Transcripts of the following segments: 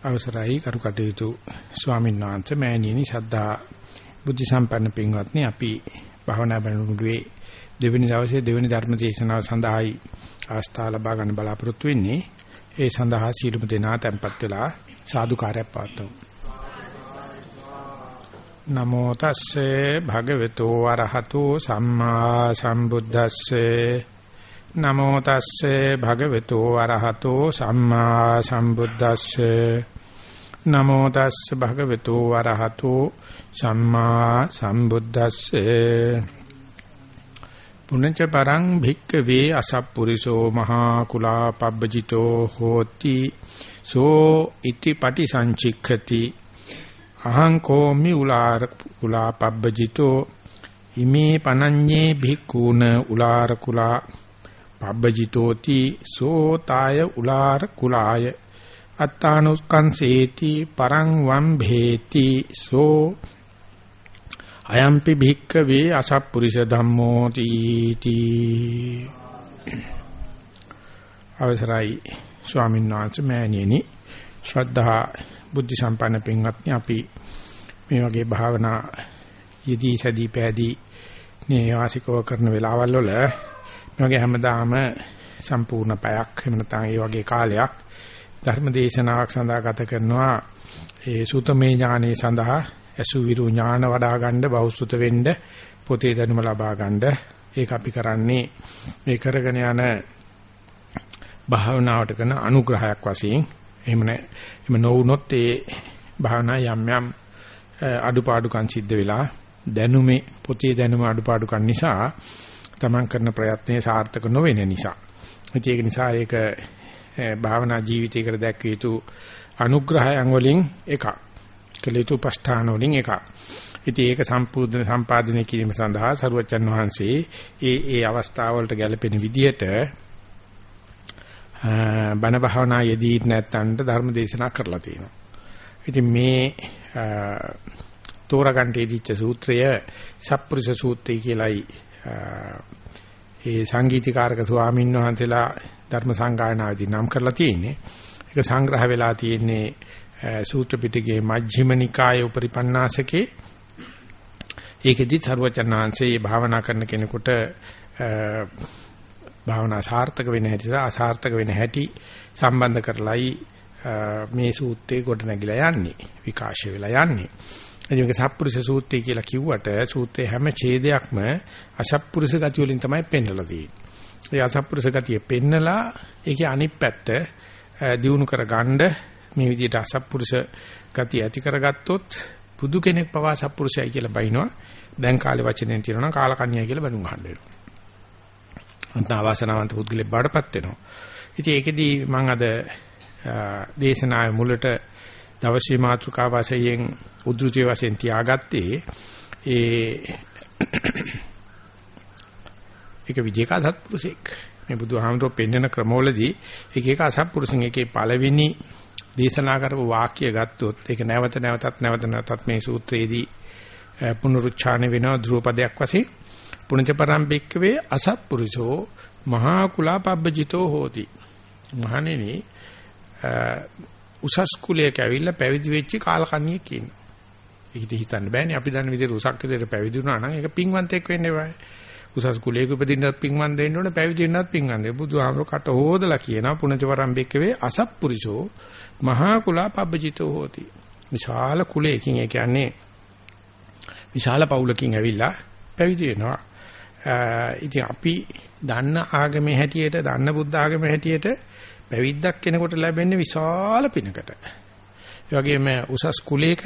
අවසරයි කරුකටයුතු ස්වාමීන් වහන්සේ. මෑණියනි ශද්ධා බුද්ධ සම්පන්න පින්වත්නි අපි භවනා බණුරුවේ දෙවෙනි දවසේ දෙවෙනි ධර්ම දේශනාව සඳහායි අවස්ථාව ලබා ගන්න බලාපොරොත්තු වෙන්නේ. ඒ සඳහා සීලමු දෙනා tempත් වෙලා සාදුකාරයක් පවත්වමු. නමෝ තස්සේ භගවතු වරහතු සම්මා සම්බුද්දස්සේ නමෝ තස්සේ භගවතු වරහතු සම්මා සම්බුද්දස්සේ. නමෝ තස්සේ භගවතු වරහතු සම්මා සම්බුද්දස්සේ. පුනච්ච පරං භික්කවේ අසප්පුරිසෝ මහා කුලා පබ්බජිතෝ හෝති. සෝ ඉති පටිසංචික්ඛති. අහං කෝමි උලාර කුලා පබ්බජිතෝ ඉමේ පනඤ්ඤේ භික්ඛූන උලාර කුලා පබ්බජිතෝති සෝතාය උලාර කුලාය අත්තානුස්කංසේති පරං වම් භේති සෝ අයම්පි භික්කවේ අසප්පුරිස ධම්මෝ තීති අවසරයි ස්වාමීන් වහන්සේ මෑණියනි. ශ්‍රද්ධා බුද්ධ සම්පන්න පින්වත්නි අපි මේ වගේ භාවනා යෙදී සැදී පැදී නේවාසිකව කරන වෙලාවල් වල මේ වගේ හැමදාම සම්පූර්ණ පැයක් එහෙම නැත්නම් ඒ වගේ කාලයක් ධර්ම දේශනාවක් සඳහා ගත කරනවා. ඒ සූතමේ ඥානෙ සඳහා අසු විරු ඥාන වඩා ගන්න බෞසුත වෙන්න පොතේ දැනුම ලබා ගන්න. ඒක අපි කරන්නේ මේ කරගෙන යන භාවනාවට කරන අනුග්‍රහයක් වශයෙන්. එහෙම නැ එහෙම නොවුනොත් ඒ භාවනා යම් යම් අඩුපාඩුකම් සිද්ධ වෙලා දැනුමේ පොතේ දැනුම අඩුපාඩුකම් නිසා තමන් කරන ප්‍රයත්නයේ සාර්ථක නොවෙන නිසා. ඒක නිසා ඒක භාවනා ජීවිතයකට දැක්විය යුතු අනුග්‍රහයන් වලින් එකක්. කළ යුතු පස්ථාන වලින් එකක්. ඉතින් ඒක සම්පූර්ණ සම්පාදනය කිරීම සඳහා සරුවචන් වහන්සේ ඒ ඒ අවස්ථාවලට ගැලපෙන විදිහට බණ භාවනා යෙදී නැත්තන්ට ධර්ම දේශනා කරලා තියෙනවා. ඉතින් මේ තෝරගන්න ඉදිච්ච සූත්‍රය සප්පුරුෂ සූත්‍රය කියලායි ඒ සංගීතීකාරක ස්වාමීන් වහන්සේලා ධර්ම සංගායනාවේදී නම් කරලා තියෙන්නේ. ඒක සංග්‍රහ වෙලා තියෙන්නේ සූත්‍ර පිටකයේ මජ්ක්‍ධිම නිකායේ උපරිපන්නාසකේ. ඒකෙදි සර්වචනාංශයේ භාවනා කරන කෙනෙකුට භාවනා සාර්ථක වෙන හැටි සහ අසාර්ථක වෙන හැටි සම්බන්ධ කරලයි මේ සූත්‍රේ ගොඩ නැගිලා යන්නේ විකාශය වෙලා යන්නේ. එනික මේක සත්පුරුෂ සූත්‍රය කියලා කිව්වට සූත්‍රයේ හැම ඡේදයක්ම අසත්පුරුෂ ගතිය වලින් තමයි පෙන්වලා තියෙන්නේ. ඒ අසත්පුරුෂ ගතිය පෙන්නලා ඒකේ අනිත් පැත්ත දිනු කරගන්න මේ විදිහට අසත්පුරුෂ ගතිය ඇති කරගත්තොත් බුදු කෙනෙක් පවා සත්පුරුෂයයි කියලා බයිනවා. දැන් කාලේ වචනෙන් කියනවා කාලකන්‍යයි කියලා බඳුන් අහන්න වෙනවා. අන්ත ආවාසනාවන්ත පුද්ගලෙක් බාඩපත් වෙනවා. ඉතින් ඒකෙදි මම අද දේශනාවේ මුලට දවසේ මාතෘකා වශයෙන් උද්ෘතිය වශයෙන් තියාගත්තේ ඒ ඒක විජේක අසත්පුරුෂෙක්. මේ බුදුහාමුදුරුවෝ පෙන්වන ක්‍රමවලදී එක එක අසත්පුරුෂන් එකේ පළවෙනි දේශනා කරපු වාක්‍ය ගත්තොත් ඒක නැවත නැවතත් නැවත නැවතත් මේ සූත්‍රයේදී පුනරුච්චාරණය වෙනවා ධ්‍රුවපදයක් වශයෙන්. පුණජ පරම්පෙක්කවේ අසත්පුරුෂෝ මහා කුලා පබ්බජිතෝ හෝති. මහණෙනි උසස් කුලයක ඇවිල්ලා පැවිදි වෙච්ච කාලකන්ණියෙක් කියනවා. ඒක හිතන්න බෑනේ අපි දන්න විදිහට උසක් විදිහට පැවිදි වුණා නම් ඒක පින්වන්තෙක් වෙන්න එපායි. උසස් කුලයක උපදින්නත් පින්වන්ත වෙන්න ඕනේ පැවිදි වෙන්නත් පින්වන්ත. බුදුහාමර කට හොදලා කියනවා පුණජවරම් බෙක්කවේ අසප්පුරිසෝ මහා කුලා පබ්බජිතෝ හෝති. විශාල කුලයකින් ඒ කියන්නේ විශාල පවුලකින් ඇවිල්ලා පැවිදි වෙනවා. ඉතින් අපි දන්න ආගමේ හැටියට දන්න බුද්ධ ආගමේ හැටියට පැවිද්දක් කෙනෙකුට ලැබෙන්නේ විශාල පිනකට. ඒ වගේම උසස් කුලයක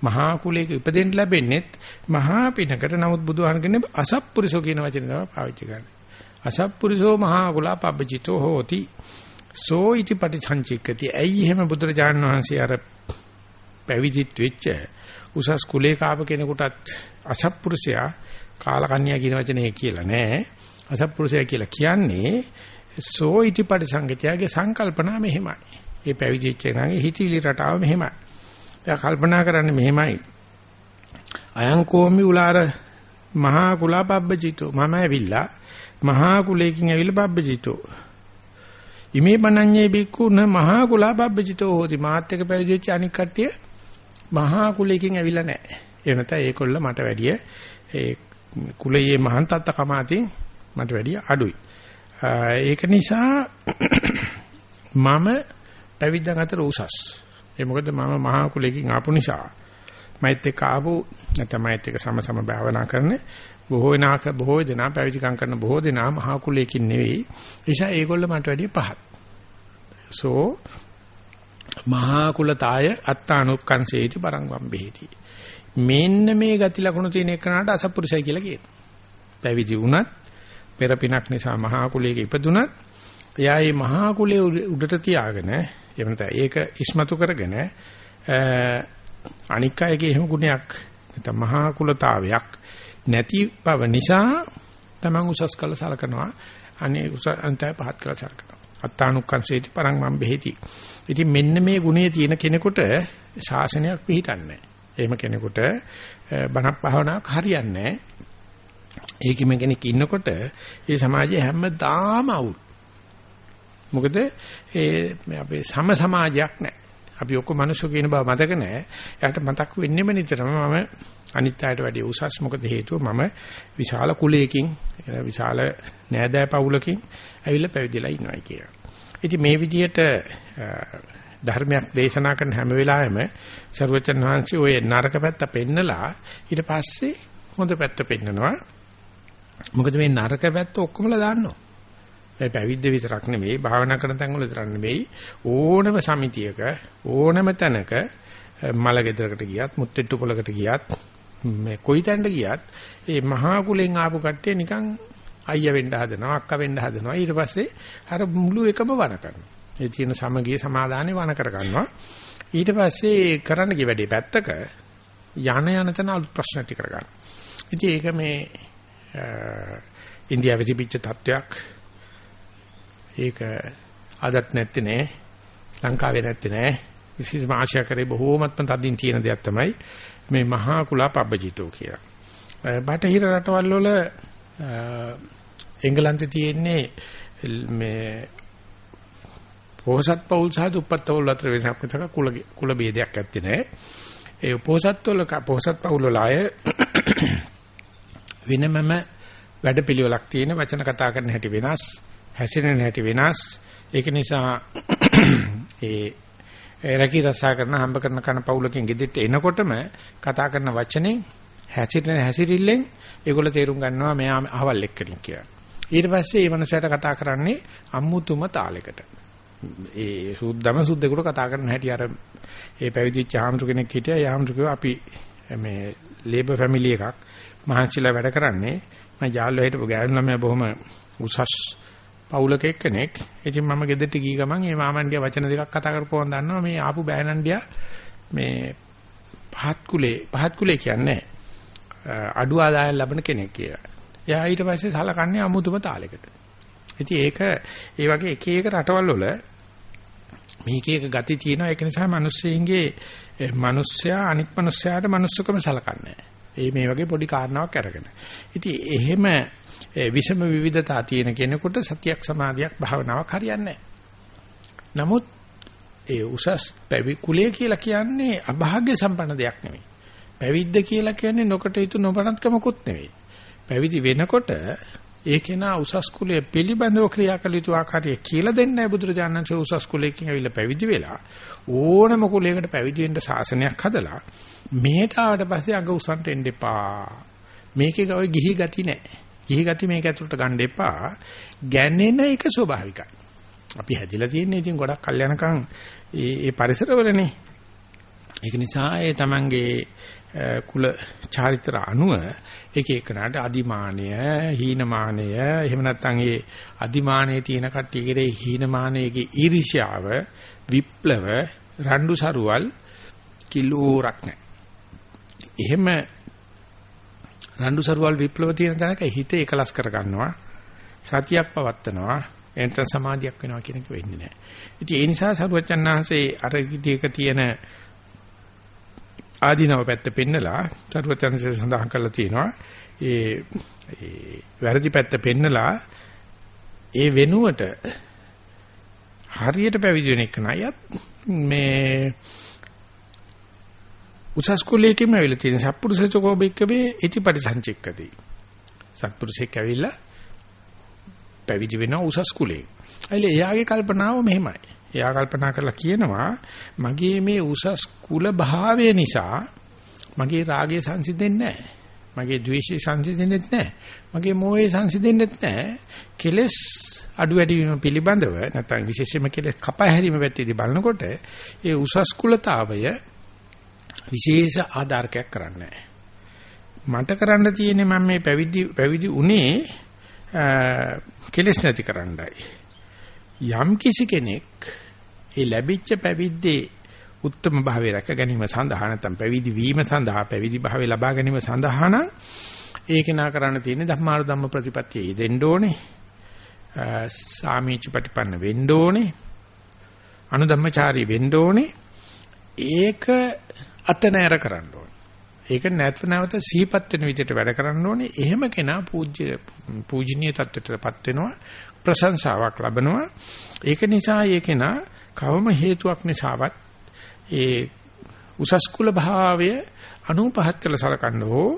මහා කුලයක ඉපදෙන්න ලැබෙන්නේ මහා පිනකට. නමුත් බුදුහාම කියන්නේ අසප්පුරිසෝ කියන වචනේ තමයි පාවිච්චි කරන්නේ. අසප්පුරිසෝ මහා කුලා පබ්බජිතෝ හෝති. සෝ ඉති පටිච්චංචිකති. ඇයි එහෙම බුදුරජාණන් වහන්සේ අර පැවිදිත් වෙච්ච උසස් කුලයක ආප කෙනෙකුටත් අසප්පුරුෂයා කාලකන්‍යා කියන වචනේ කියලා නෑ. අසප්පුරුෂයා කියලා කියන්නේ සෝ ඉති පරිසංගතයගේ සංකල්පනා මෙහෙමයි. ඒ පැවිදිච්ච කෙනාගේ හිතවිලි රටාව මෙහෙමයි. එයා කල්පනා කරන්නේ මෙහෙමයි. අයං කෝමි උලාර මහා කුලා පබ්බජිතෝ මම ඇවිල්ලා මහා කුලයකින් ඇවිල්ලා පබ්බජිතෝ. ඉමේ බණඤ්ඤේ බික්කුන මහා කුලා බබ්බජිතෝ හෝති මාත් එක පැවිදිච්ච අනික් කට්ටිය මහා කුලයකින් ඇවිල්ලා නැහැ. ඒ නැත්නම් ඒකොල්ල මට වැඩිය ඒ කුලයේ මහාන් තත්ත කමාතින් මට වැඩිය අඩුයි. ඒක නිසා මම පැවිද්දන් අතර උසස්. ඒ මොකද මම මහා කුලයකින් ආපු නිසා මෛත් එක්ක ආපු නැත්නම් මෛත් එක්ක සම සම භාවනා කරන බොහෝ නාක බොහෝ දෙනා පැවිදිකම් කරන බොහෝ දෙනා මහා කුලයකින් නෙවෙයි. ඒ නිසා ඒගොල්ල මට වැඩිය පහත්. සෝ මහා කුලතාය අත්තානුක්කංසේති පරං වම්බේති. මෙන්න මේ ගති ලක්ෂණ තියෙන එකනට අසපුරුෂය කියලා කියනවා. පැවිදි වුණත් පෙර පිනක් නිසා මහා කුලයක ඉපදුනත් එයා මේ මහා කුලයේ උඩට තියාගෙන එහෙම නැත්නම් ඒක ඉස්මතු කරගෙන අනික් අයගේ එහෙම ගුණයක් නැත්නම් මහා කුලතාවයක් නැති බව නිසා තමන් උසස් කළ සලකනවා. අනේ උස අන්තය පහත් කළ සලකනවා. අත්තානුක්කංසේති පරං මම් බෙහෙති. ඉතින් මෙන්න මේ ගුණයේ තියෙන කෙනෙකුට ශාසනයක් පිළිටන්නේ එහෙම කෙනෙකුට බණක් භාවනාවක් හරියන්නේ ඒකෙම කෙනෙක් ඉන්නකොට ඒ සමාජය හැමදාම අවුල්. මොකද ඒ අපේ සම සමාජයක් නැහැ. අපි ඔක්කොම මිනිස්සු කියන බව මතක නැහැ. එයාට මතක් වෙන්නෙම නිතරම මම අනිත් අයට වැඩිය උසස් මොකද හේතුව මම විශාල කුලයකින් විශාල නෑදෑ පවුලකින් ඇවිල්ලා පැවිදිලා ඉනවා කියලා. ඉතින් මේ විදිහට ධර්මයක් දේශනා කරන හැම වෙලාවෙම සර්වචන් වහන්සේ ওই නරක පැත්ත පෙන්නලා ඊට පස්සේ හොඳ පැත්ත පෙන්නනවා. මොකද මේ නරක පැත්ත ඔක්කොමලා දාන්නවා. ඒ පැවිද්ද විතරක් නෙමෙයි භාවනා කරන තැන් වල විතරක් නෙමෙයි. ඕනම සමිතියක ඕනම තැනක මල ගෙදරකට ගියත් මුත්තිට්ටු පොලකට ගියත් මේ කොයි තැනට ගියත් ඒ මහා කුලෙන් ආපු කට්ටිය නිකන් අයියා වෙන්න හදනවා අක්කා වෙන්න හදනවා. ඊට පස්සේ අර මුළු එකම වණ කරනවා. ඒ තියෙන සමගිය සමාදානේ වණ කර ගන්නවා. ඊට පස්සේ කරන්න ගිය වැඩේ පැත්තක යන යන තැන අලුත් ප්‍රශ්න ඇති කර ගන්නවා. ඉතින් ඒක මේ ඉන්දියාවේ තිබිච්ච තත්වයක් ඒක අදත් නැත්තේ නෑ. ලංකාවේ නැත්තේ නෑ. විශේෂම ආශා කරේ බොහෝමත්ම තදින් තියෙන දෙයක් තමයි මේ මහා කුලා පබ්බජිතෝ කියලා. බටහිර රටවල් වල එංගලන්තේ තියෙන්නේ මේ පොහසත් පවුල් සහ දුප්පත් පවුල් අතර වෙනසක් විතර කුල කුල ભેදයක් ඇත්තේ නැහැ. ඒ පොහසත් වල පොහසත් පවුල් වල අය වෙනමම වැඩපිළිවෙලක් තියෙන වචන කතා කරන හැටි වෙනස්. හැසිරෙන හැටි වෙනස්. ඒක නිසා ඒ රැකී රසා කරන හම්බ කරන කන පවුලකින් ගෙදෙට්ට එනකොටම කතා කරන වචනේ හැසිරෙන හැසිරිල්ලෙන් ඒගොල්ලෝ තේරුම් ගන්නවා මෙයා අහවල් එක්කෙනෙක් කියලා. ඊට පස්සේ මේ මනුස්සයාට කතා කරන්නේ අම්මුතුම තාලයකට. ඒ සුද්දම සුද්දෙකුට කතා කරන හැටි අර ඒ පැවිදිච්ච ආම්තු කෙනෙක් හිටියා. ඒ ආම්තු කිව්වා අපි මේ ලේබර් ෆැමිලි එකක් මහන්සිලා වැඩ කරන්නේ. මම යාළුවා හිටපු ගෑනු ළමයා බොහොම උසස් පවුලක එක්කෙනෙක්. ඉතින් මම ගෙදරට ගිය ගමන් මේ මාමන්ඩියා වචන දෙකක් කතා කරපුවම දන්නවා මේ ආපු බෑනන්ඩියා මේ පහත් කුලේ පහත් කුලේ කියන්නේ අඩු ආදායම් ලබන කෙනෙක් කියලා. එයා ඊට පස්සේ සලකන්නේ අමුතුම තාලයකට. ඉතින් ඒක ඒ වගේ එක එක රටවල් වල මේක එක ගති තියෙනවා ඒක නිසා මිනිස්සුන්ගේ මිනිස්සයා අනිත් මිනිස්සයාට මිනිස්සුකම සලකන්නේ. ඒ මේ වගේ පොඩි කාරණාවක් අරගෙන. ඉතින් එහෙම විෂම විවිධතා තියෙන කෙනෙකුට සතියක් සමාධියක් භාවනාවක් හරියන්නේ නමුත් ඒ උසස් පැවි කුලය කියලා කියන්නේ අභාග්‍ය සම්පන්න දෙයක් නෙවෙයි. පැවිද්ද කියලා කියන්නේ නොකටයුතු නොබණත්කමකුත් නෙවෙයි. පැවිදි වෙනකොට ඒ කෙනා උසස් කුලයේ පිළිබඳව ක්‍රියා කළ යුතු ආකාරය කියලා දෙන්නයි බුදුරජාණන් වහන්සේ උසස් කුලයකින් ඇවිල්ලා පැවිදි වෙලා ඕනම කුලයකට පැවිදි වෙන්න ශාසනයක් හදලා මෙහෙට ආවට පස්සේ අඟ උසන්ට එන්න එපා. මේකේ ගාවේ ගිහි ගති නැහැ. ගිහි ගති මේක ඇතුළට ගන්න එපා. ගැනෙන එක ස්වභාවිකයි. අපි හැදිලා තියෙන්නේ ඉතින් ගොඩක් කල් යනකම් ඒ ඒ පරිසරවලනේ. ඒක නිසා ඒ තමන්ගේ කුල චාරිත්‍ර අනුව එක එකනට අදිමානය, හීනමානය, එහෙම නැත්නම් ඒ අදිමානයේ තියෙන කට්ටිය කෙරේ හීනමානයේගේ ඊර්ෂ්‍යාව, විප්ලව, රණ්ඩු සරුවල් කිලෝරක් නැහැ. එහෙම රණ්ඩු සරුවල් විප්ලව තියෙන තැනක හිත එකලස් කර ගන්නවා. සතියක් පවත්නවා. එතන සමාධියක් වෙනවා කියන එක වෙන්නේ නැහැ. ඉතින් ඒ නිසා සරුවචන්හන්සේ අර විදිහක තියෙන ආධිනව පැත්ත පෙන්නලා සරුවචන්හන්සේ සඳහන් කරලා තියෙනවා. ඒ ඒ වැරදි පැත්ත පෙන්නලා ඒ වෙනුවට හරියට පැවිදි වෙන එක නයත් මේ උසස් කුලයකින්ම ඇවිල්ලා තියෙන සත්පුරුෂචකෝ බික්කවේ ඉතිපටි සංචික්කදී. සත්පුරුෂෙක් ඇවිල්ලා පැවිදි වෙන උසස් කුලේ. අයිල එයාගේ කල්පනාව මෙහෙමයි. එයා කල්පනා කරලා කියනවා මගේ මේ උසස් කුල භාවය නිසා මගේ රාගය සංසිඳෙන්නේ නැහැ. මගේ ද්වේෂය සංසිඳෙන්නේ නැහැ. මගේ මෝහය සංසිඳෙන්නේ නැහැ. කෙලස් අඩු වැඩි වීම පිළිබඳව නැත්නම් විශේෂයෙන්ම කෙලස් කපා හැරීම පැත්තේදී බලනකොට ඒ උසස් කුලතාවය විශේෂ ආධාරකයක් කරන්නේ මට කරන්න තියෙන්නේ මම මේ පැවිදි පැවිදි උනේ කෙලස් නැති කරන්නයි. යම් කිසි කෙනෙක් ඒ ලැබිච්ච පැවිද්දේ උත්තම භාවය රැක ගැනීම සඳහා නැත්නම් පැවිදි වීම සඳහා පැවිදි භාවය ලබා ගැනීම සඳහා නම් ඒක නා කරන්න තියෙන්නේ ධම්මාරු ධම්ම ප්‍රතිපත්තිය යෙදෙන්න ඕනේ. සාමීච ප්‍රතිපන්න වෙන්න ඕනේ. අනුධම්මචාරී වෙන්න ඕනේ. ඒක අතනෑර කරන්න ඕනේ. ඒක නැත්ව නැවත සිහිපත් වෙන විදිහට වැඩ කරන්න ඕනේ. එහෙම කෙනා පූජ්‍ය පූජනීය තත්ත්වයටපත් වෙනවා. ප්‍රශංසාවක් ලබනවා. ඒක නිසා ඒ කෙනා කවම හේතුවක් නිසාවත් ඒ උසස් කුල භාවය අනුපහත් කළ සලකන්න හෝ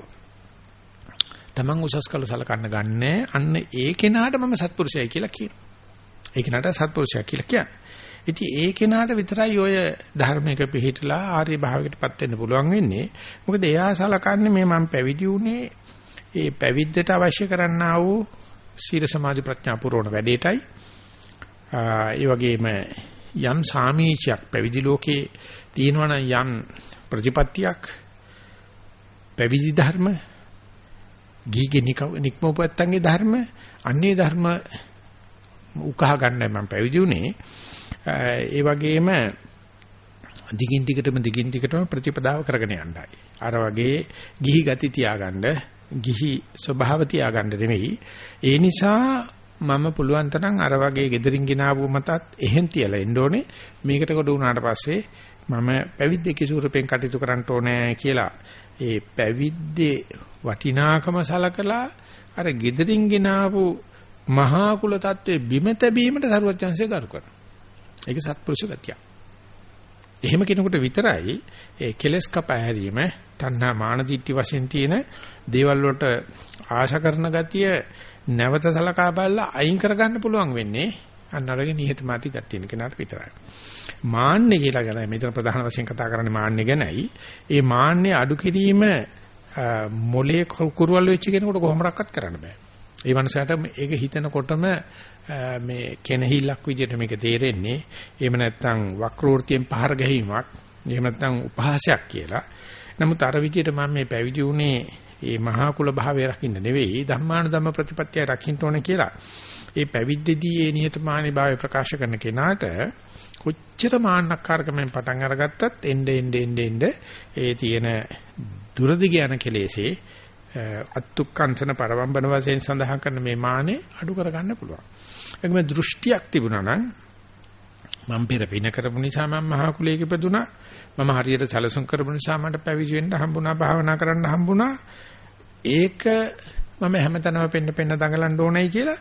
තමන් උසස් කළ සලකන්න ගන්නෑ අන්න ඒ කෙනාට මම සත්පුරුෂයයි කියලා කියනවා. ඒ කෙනාට සත්පුරුෂයා කියලා කියන්නේ. ඉතින් ඒ කෙනාට විතරයි ඔය ධර්මයක පිළිහිටලා ආර්ය භාවයකටපත් වෙන්න පුළුවන් වෙන්නේ. මොකද එයා සලකන්නේ මේ මම පැවිදි වුණේ ඒ පැවිද්දට අවශ්‍ය කරන්නා වූ සීල සමාධි ප්‍රඥා පුරවන වැඩේටයි. ඒ වගේම යම් සාමීචයක් පැවිදි ලෝකේ තියෙනවා යම් ප්‍රතිපත්තියක් පැවිදි ධර්ම ගීගේ නික්මෝපත්තන්ගේ ධර්ම අන්නේ ධර්ම උකහා ගන්නයි මම පැවිදි උනේ ඒ වගේම දිගින් දිගටම දිගින් දිගටම ප්‍රතිපදාව කරගෙන යන්නයි. අර වගේ ගිහි ගති තියාගන්න ගිහි ස්වභාව තියාගන්න නෙමෙයි ඒ නිසා මම පුළුවන් තරම් අර වගේ gederin ගෙනාවු මතත් එහෙන් තියලා එන්න ඕනේ. මේකට කොට උනාට පස්සේ මම පැවිද්දේ කිසුරපෙන් කටයුතු කරන්න ඕනේ කියලා. ඒ පැවිද්දේ වටිනාකම සලකලා අර gederin ගෙනාවු මහා කුල තත්ත්වයේ බිම තැබීමට සරුවත් chance කරු කරනවා. ඒක සත්පුරුෂ ගතිය. එහෙම කෙනෙකුට විතරයි ඒ කෙලස් කපා හැරීම තණ්හා මාන දිට්ඨි වශයෙන් තියෙන දේවල් වලට ආශා කරන ගතිය නැවත සලකා බලලා අයින් කරගන්න පුළුවන් වෙන්නේ අන්න අරගෙන නිහතමාති ගතියන කෙනාට විතරයි. මාන්නේ කියලා ගැන මෙතන ප්‍රධාන වශයෙන් කතා කරන්නේ මාන්නේ ගැනයි. ඒ මාන්නේ අඩු කිරීම මොලේ කුරුවල් වෙච්ච කෙනෙකුට කොහොමඩක්වත් කරන්න බෑ. ඒ මනසට ඒක හිතනකොටම මේ කෙනහිල්ලක් විදිහට මේක තේරෙන්නේ. එහෙම නැත්නම් වක්‍රෝර්තියෙන් පහර ගැනීමක්. එහෙම නැත්නම් උපහාසයක් කියලා. නමුත් අර විදිහට මම මේ පැවිදි වුණේ මේ මහා කුල භාවය රකින්න නෙවෙයි ධම්මාන ධම්ම ප්‍රතිපත්තිය රකින්න ඕනේ කියලා. ඒ පැවිද්දේදී ඒ නිහතමානී භාවය ප්‍රකාශ කරන කෙනාට කොච්චර මාන්නක්කාරකමෙන් පටන් අරගත්තත් එnde ende ende ende ඒ තියෙන දුරදිග යන කෙලෙසේ අත්තුක්කංශන පරවම්බන වශයෙන් සඳහන් කරන මේ මානේ අඩු කරගන්න පුළුවන්. ඒකම දෘෂ්ටියක් තිබුණා නම් මම පෙර පින කරපු නිසා මම මහා කුලයක ඉපදුනා. මම හරියට සැලසුම් කරපු නිසා මට පැවිදි වෙන්න හම්බුණා, භාවනා කරන්න හම්බුණා. ඒක මම හැමතැනම පෙන්න පෙන්න දඟලන්න ඕනයි කියලා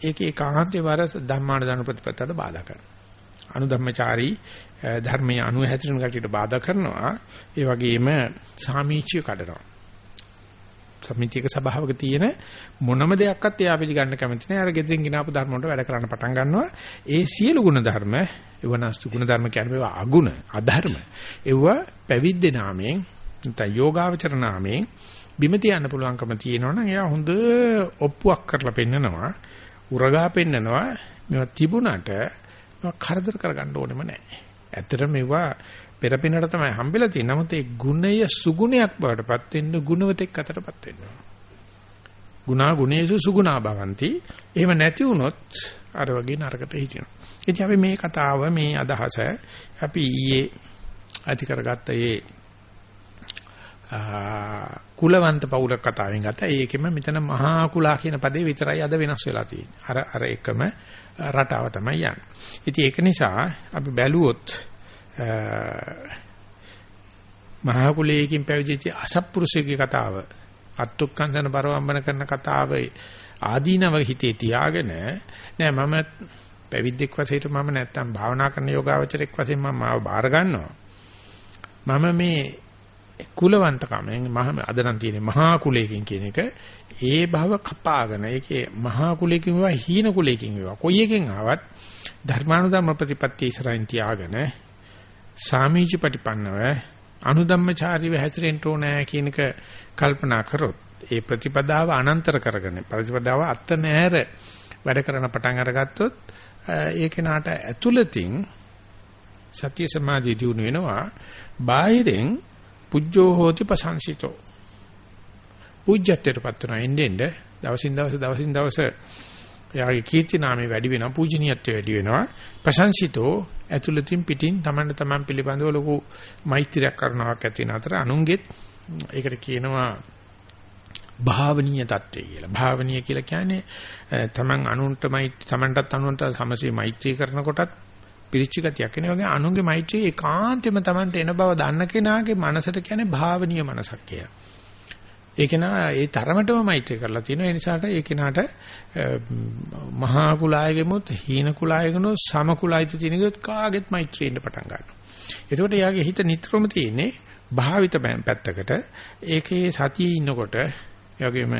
ඒකේ ඒකාන්තේ වර ධම්මාන දන ප්‍රතිපත්තට බාධා කරනවා. අනුධම්මචාරී ධර්මයේ අනු හැසිරෙන කටියට බාධා කරනවා. ඒ වගේම සාමීච්‍ය කඩනවා. සමිතියක සභාවක තියෙන මොනම දෙයක්වත් එයා පිළිගන්න කැමති නැහැ. අර ගෙදරින් ගినాපු ධර්ම වලට වැඩ කරන්න පටන් ගන්නවා. ඒ සියලු ගුණ ධර්ම, එවනස්තු ගුණ ධර්ම කියන්නේ ඒවා අගුණ, අධර්ම. ඒවා පැවිද්දේ නාමයෙන් නැත්නම් යෝගාවචර නාමයෙන් බිම තියන්න පුළුවන්කම තියෙනවනම් එයා හොඳ ඔප්පුවක් කරලා පෙන්නනවා. උරගා පෙන්නනවා. මේවා තිබුණට කරදර කරගන්න ඕනෙම නැහැ. ඇත්තට මේවා පෙරපිනට තමයි හම්බෙලා තියෙන්නේ. නමුත් ඒ ගුණය සුගුණයක් බවටපත් වෙන්න ගුණවතෙක් අතරපත් වෙනවා. ගුණා ගුණේසු සුගුණා භවಂತಿ. එහෙම නැති වුණොත් අර වගේ නරකට හිටිනවා. ඉතින් අපි මේ කතාව මේ අදහස අපි ඊයේ ඇති කරගත්ත ඒ කුලවන්ත පවුලක කතාවෙන් ගත්තා. ඒකෙම මෙතන මහා කුලා කියන පදේ විතරයි අද වෙනස් වෙලා තියෙන්නේ. අර අර එකම රටාව තමයි යන්නේ. ඉතින් ඒක නිසා අපි බැලුවොත් මහා කුලයකින් පැවිදිච්ච අසත්පුරුෂයෙකුගේ කතාව අත්ත්ුක්කංශන පරවම්බන කරන කතාව ආදීනව හිතේ තියාගෙන නෑ මම පැවිද්දෙක් වශයෙන් මම නැත්තම් භාවනා කරන යෝගාවචරෙක් වශයෙන් මම මාව බාර ගන්නවා. මම මේ කුලවන්තකමෙන් මහා අද නම් තියෙන්නේ මහා කුලයකින් කියන එක ඒ භව කපාගෙන ඒකේ මහා කුලයකින් වේවා හීන කුලයකින් වේවා කොයි එකෙන් ආවත් ධර්මානුධම්ම ප්‍රතිපත්තිය ඉස්සරහින් තියාගෙන සාමීච ප්‍රතිපන්නව අනුධම්මචාරීව හැසිරෙන්න ඕනෑ කියන එක කල්පනා කරොත් ඒ ප්‍රතිපදාව අනන්තර කරගෙන ප්‍රතිපදාව අත්ත නැහැර වැඩ කරන පටන් අරගත්තොත් ඒ කෙනාට ඇතුළතින් සත්‍ය සමාධිය දිනු වෙනවා. බාහිරෙන් පුජ්ජෝ හෝති ප්‍රශංසිතෝ පූජ්‍යත්වයටපත් වෙනවා එන්නේ දවසින් දවස දවසින් දවස. එයාගේ කීර්ති නාමය වැඩි වෙනවා පූජනීයත්වය වැඩි වෙනවා. ප්‍රශංසිතෝ ඇතුළතින් පිටින් තමන්ට තමන් පිළිබඳව ලොකු මෛත්‍රියක් කරනවක් ඇති වෙන අතර අනුන්ගෙත් ඒකට කියනවා භාවනීය தත්ත්වය කියලා. භාවනීය කියලා කියන්නේ තමන් අනුන්ටමයි තමන්ටත් අනුන්ට සමසේ මෛත්‍රී කරනකොටත් පිරිච්ච ගතියක් එන වගේ අනුන්ගේ මෛත්‍රිය ඒකාන්තෙම තමන්ට එන බව දන්න කෙනාගේ මනසට කියන්නේ භාවනීය මනසක් කියලා. ඒ කෙනා ඒ තරමටම මෛත්‍රී කරලා තියෙනවා. ඒ නිසාට ඒ කෙනාට මහා කුලායගෙමුත් හීන කුලායගෙනුත් සම කුලායිත තියෙනකත් කාගෙත් මෛත්‍රියෙන් පටන් ගන්නවා. එතකොට යාගේ හිත නිතරම තියෙන්නේ භාවිත පැත්තකට. ඒකේ සතියේ ඉන්නකොට යගේම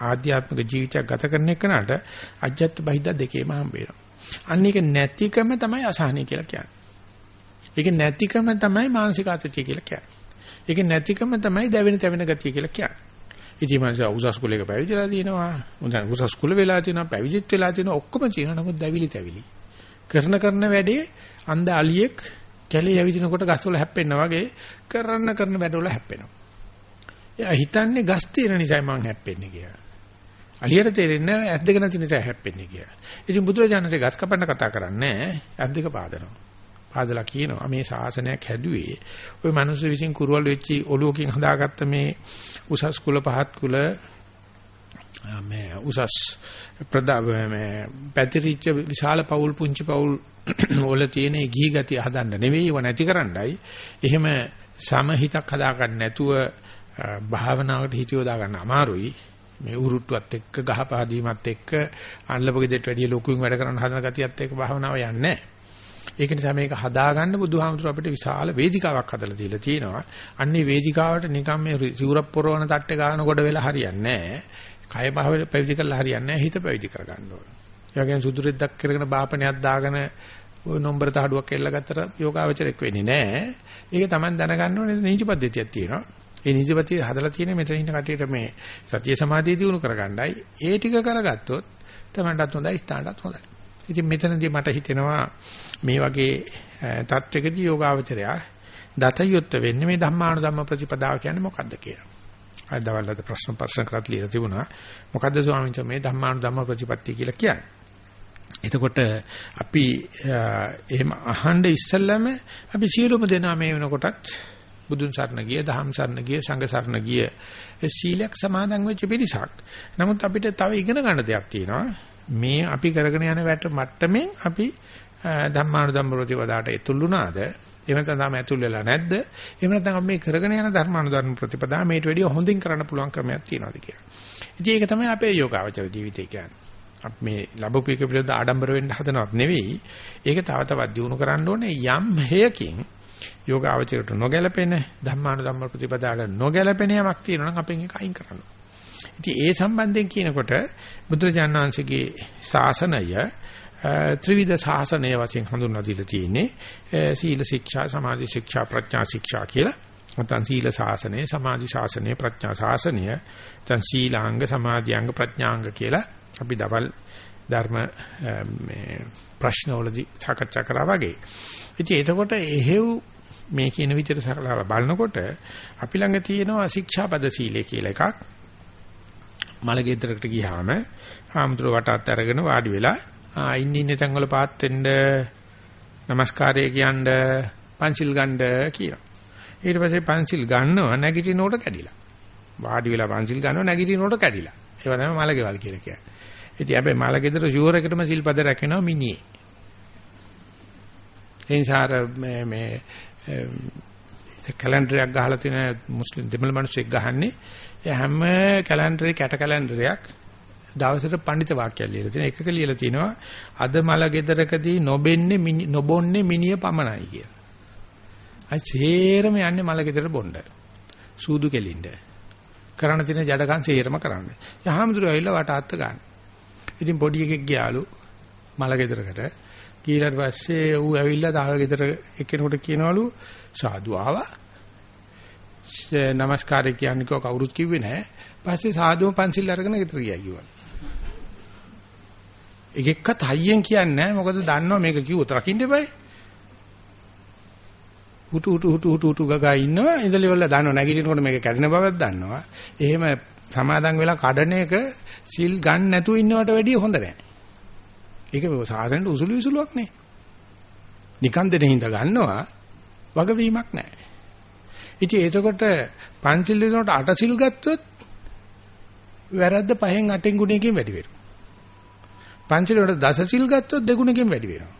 ආධ්‍යාත්මික ජීවිතයක් ගත කරන එකනට අජ්ජත් බහිද්ද දෙකේම හම්බ වෙනවා. අන්න ඒක නැතිකම තමයි අසහනය කියලා කියන්නේ. ඒක නැතිකම තමයි මානසික ආතතිය කියලා කියන්නේ. ඒක නැතිකම තමයි දැවෙන තැවෙන ගතිය කියලා කියන්නේ. ඉතින් මම උසස් කුලයක පැවිදිලා තියෙනවා. උන්ට උසස් කුල වෙලා තියෙනවා, පැවිදිත් වෙලා තියෙනවා, ඔක්කොම තියෙනවා. නමුත් දැවිලි තැවිලි. කරන කරන වැඩේ අන්ද අලියෙක් කැලේ යවිදිනකොට ගස්වල හැප්පෙනා වගේ කරන්න කරන වැඩවල හැප්පෙනවා. එයා හිතන්නේ ගස් තියෙන නිසා මං හැප්පෙන්නේ කියලා. අලියට තේරෙන්නේ නැහැ ඇස් දෙක නැති නිසා හැප්පෙන්නේ කියලා. ඉතින් බුදුරජාණන්සේ ගස් කපන්න කතා කරන්නේ ඇස් දෙක පාදනවා. පාදලා කියනවා මේ ශාසනයක් හැදුවේ ওই මිනිස්සු විසින් කුරුවල් වෙච්චි ඔලුවකින් හදාගත්ත මේ උසස් කුල පහත් කුල මේ උසස් ප්‍රදා මේ පැතිරිච්ච විශාල පවුල් පුංචි පවුල් වල තියෙන ගිහි ගතිය හදන්න නෙවෙයි ඒව නැති කරන්නයි. එහෙම සමහිතක් හදාගන්න නැතුව භාවනාවට හිත යොදා ගන්න අමාරුයි. මේ උරුට්ටුවත් එක්ක ගහපහදීමත් එක්ක අන්ලපගෙ දෙට වැඩිය ලොකුයින් වැඩ කරන්න හදන ගතියත් එක්ක භාවනාව යන්නේ නැහැ. ඒක නිසා මේක හදාගන්න බුදුහාමුදුර අපිට විශාල වේදිකාවක් හදලා දීලා තියෙනවා. අන්නේ වේදිකාවට නිකම් මේ සිවුරක් පොරවන තට්ටේ ගන්න කොට වෙලා හරියන්නේ නැහැ. කය භාවය පැවිදි කරලා හරියන්නේ නැහැ. හිත පැවිදි කරගන්න ඕන. ඒ වගේම සුදුරෙද්දක් කරගෙන බාපණයක් දාගෙන ඔය නම්බර තහඩුවක් එල්ල ගත්තට යෝගාවචරයක් වෙන්නේ නැහැ. ඒක Taman දැනගන්න ඕනේ නීති පද්ධතියක් තියෙනවා. ඒ නිදිපතිය හදලා තියෙන මෙතන ඉන්න කටියට මේ සතිය සමාධිය දිනු කරගන්නයි. ඒ ටික කරගත්තොත් තමන්ටත් හොඳයි ස්ථානටත් හොඳයි. ඉතින් මෙතනදී මට හිතෙනවා මේ වගේ තත්වයකදී යෝගාවචරය දතයුත් වෙන්නේ මේ ධම්මාන ධම්ම ප්‍රතිපදාව කියන්නේ මොකද්ද කියලා. අද දවල්වල ප්‍රශ්න ප්‍රශ්න කරත් ලියලා තිබුණා. මොකද්ද ස්වාමීන් වහන්සේ මේ ධම්මාන ධම්ම ප්‍රතිපත්තිය කියලා කියන්නේ? එතකොට අපි එහෙම අහන්න ඉස්සෙල්ලම අපි සියලුම දෙනා මේ වෙනකොටත් බුදුන් සරණ ගිය, දහම් සරණ ගිය, සංඝ සරණ ගිය සීලයක් සමාදන් වෙච්ච පිරිසක්. නමුත් අපිට තව ඉගෙන ගන්න දෙයක් තියෙනවා. මේ අපි කරගෙන යන වැට මට්ටමින් අපි ධම්මානුධම්ම ප්‍රතිපදාට එතුළුනාද? එහෙම නැත්නම් තාම ඇතුල් වෙලා නැද්ද? එහෙම නැත්නම් අපි මේ කරගෙන යන ධර්මානුධර්ම ප්‍රතිපදා මේට වැඩිය හොඳින් කරන්න පුළුවන් ක්‍රමයක් තියෙනවද කියලා. ඉතින් ඒක තමයි අපේ යෝගාවචර ජීවිතය කියන්නේ. අපි මේ ලැබුපු එක පිළිබඳ ආඩම්බර වෙන්න හදනවත් නෙවෙයි. ඒක තව තවත් දියුණු කරන්න ඕනේ යම් හේයකින් යෝගාවචරයට නොගැලපෙන ධම්මානුධම්ම ප්‍රතිපදාවට නොගැලපෙන යමක් තියෙනවා නම් අපෙන් ඒක අයින් කරන්න. ඉතින් ඒ සම්බන්ධයෙන් කියනකොට බුදුරජාණන් වහන්සේගේ ශාසනය ත්‍රිවිධ ශාසනය වශයෙන් හඳුන්වා දීලා තියෙන්නේ සීල ශික්ෂා සමාධි ශික්ෂා ප්‍රඥා ශික්ෂා කියලා. නැත්නම් සීල ශාසනය සමාධි ශාසනය ප්‍රඥා ශාසනය නැත්නම් සීලාංග සමාධිාංග ප්‍රඥාංග කියලා අපි දවල් ධර්ම මේ ප්‍රශ්නවලදී සාකච්ඡා කරා වගේ. ඉතින් එතකොට එහෙව් මේ කියන විදිහට සකලා බලනකොට අපි ළඟ තියෙනවා ශික්ෂාපද සීලය කියලා එකක්. මලගෙදරකට ගියාම ආම්තුරු වටත් අරගෙන වාඩි වෙලා ආ ඉන්න ඉන්න තැන් වල පාත් වෙන්න নমස්කාරය කියන්න පන්සිල් ගන්න කියනවා. ඊට පස්සේ පන්සිල් ගන්නව නැගිටිනකොට කැඩිලා. වාඩි වෙලා පන්සිල් ගන්නව නැගිටිනකොට කැඩිලා. ඒවා තමයි මලගෙවල් කියලා කියන්නේ. ඉතින් හැබැයි මලගෙදර ෂුවර් එකටම සිල්පද රැකෙනවා මිනිහේ. ඒ නිසා මේ මේ කැලෙන්ඩරයක් ගහලා තියෙන මුස්ලිම් දෙමළ මිනිස්සෙක් ගහන්නේ ඒ හැම කැලෙන්ඩරේ කැට කැලෙන්ඩරයක් දවසට පඬිත වාක්‍යයක් ලියලා තියෙනවා. එකක ලියලා තිනවා අද මල ගෙදරකදී නොබෙන්නේ නොබොන්නේ මිනිය පමණයි කියලා. අයි සේරම යන්නේ මල ගෙදර බොණ්ඩ. සූදු කෙලින්ද. කරණ තියෙන ජඩකම් සේරම කරන්න. යහමඳුර ඇවිල්ලා වට අත්ත ගන්න. ඉතින් පොඩි එකෙක් ගියාලු මල ගෙදරකට. ගිහලා පස්සේ ඌ ඇවිල්ලා තාව ගෙදර එක්කෙනෙකුට කියනවලු සාදු ආවා. නමස්කාරය කියන්නේ කවුරුත් කිව්වේ නැහැ. පස්සේ සාදුම පන්සිල් අරගෙන ගෙදර ගියා කිව්වා. එකෙක්වත් හයියෙන් කියන්නේ නැහැ. මොකද දන්නවා මේක කිව්වොත් රකින්න එපායි. Hutu Hutu Hutu Hutu Hutu ගගා ඉන්නවා. ඉඳලි වල දන්නව නැගිටිනකොට මේක කැඩෙන බවක් දන්නවා. එහෙම සමාදන් වෙලා කඩන එක සිල් ගන්න නැතුව ඉන්නවට වැඩිය හොඳ නැහැ. ඒක සාසනෙට උසුළු විසුලුවක් නේ. නිකන් දෙන හිඳ ගන්නවා වගවීමක් නැහැ. ඉතින් එතකොට පංචිල් දෙනකොට අටසිල් ගත්තොත් වැරද්ද පහෙන් අටෙන් ගුණයකින් වැඩි වෙනවා. පංචිල් වලට දසසිල් ගත්තොත් දෙගුණකින් වැඩි වෙනවා.